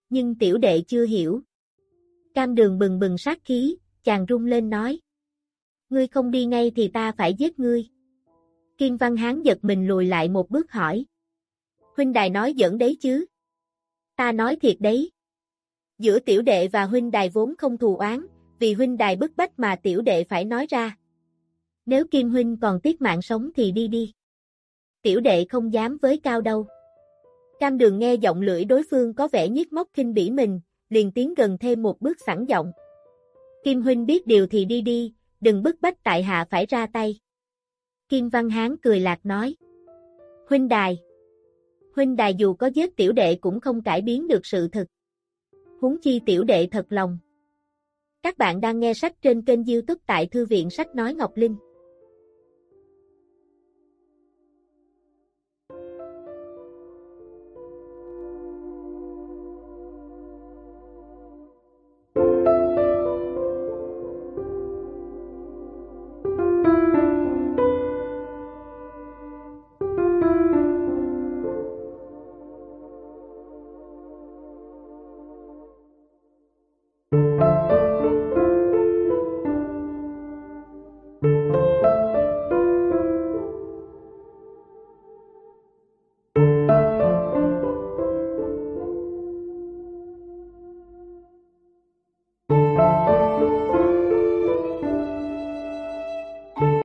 Nhưng tiểu đệ chưa hiểu. Cam đường bừng bừng sát khí, chàng rung lên nói. Ngươi không đi ngay thì ta phải giết ngươi. Kim Văn Hán giật mình lùi lại một bước hỏi. Huynh đài nói giỡn đấy chứ. Ta nói thiệt đấy. Giữa tiểu đệ và huynh đài vốn không thù oán, vì huynh đài bức bách mà tiểu đệ phải nói ra. Nếu Kim huynh còn tiếc mạng sống thì đi đi. Tiểu đệ không dám với cao đâu. Cam đường nghe giọng lưỡi đối phương có vẻ nhiếc móc kinh bỉ mình, liền tiến gần thêm một bước sẵn giọng. Kim huynh biết điều thì đi đi, đừng bức bách tại hạ phải ra tay. Kim Văn Hán cười lạc nói. Huynh đài. Huynh đài dù có giết tiểu đệ cũng không cải biến được sự thực. Huống chi tiểu đệ thật lòng. Các bạn đang nghe sách trên kênh youtube tại Thư viện Sách Nói Ngọc Linh.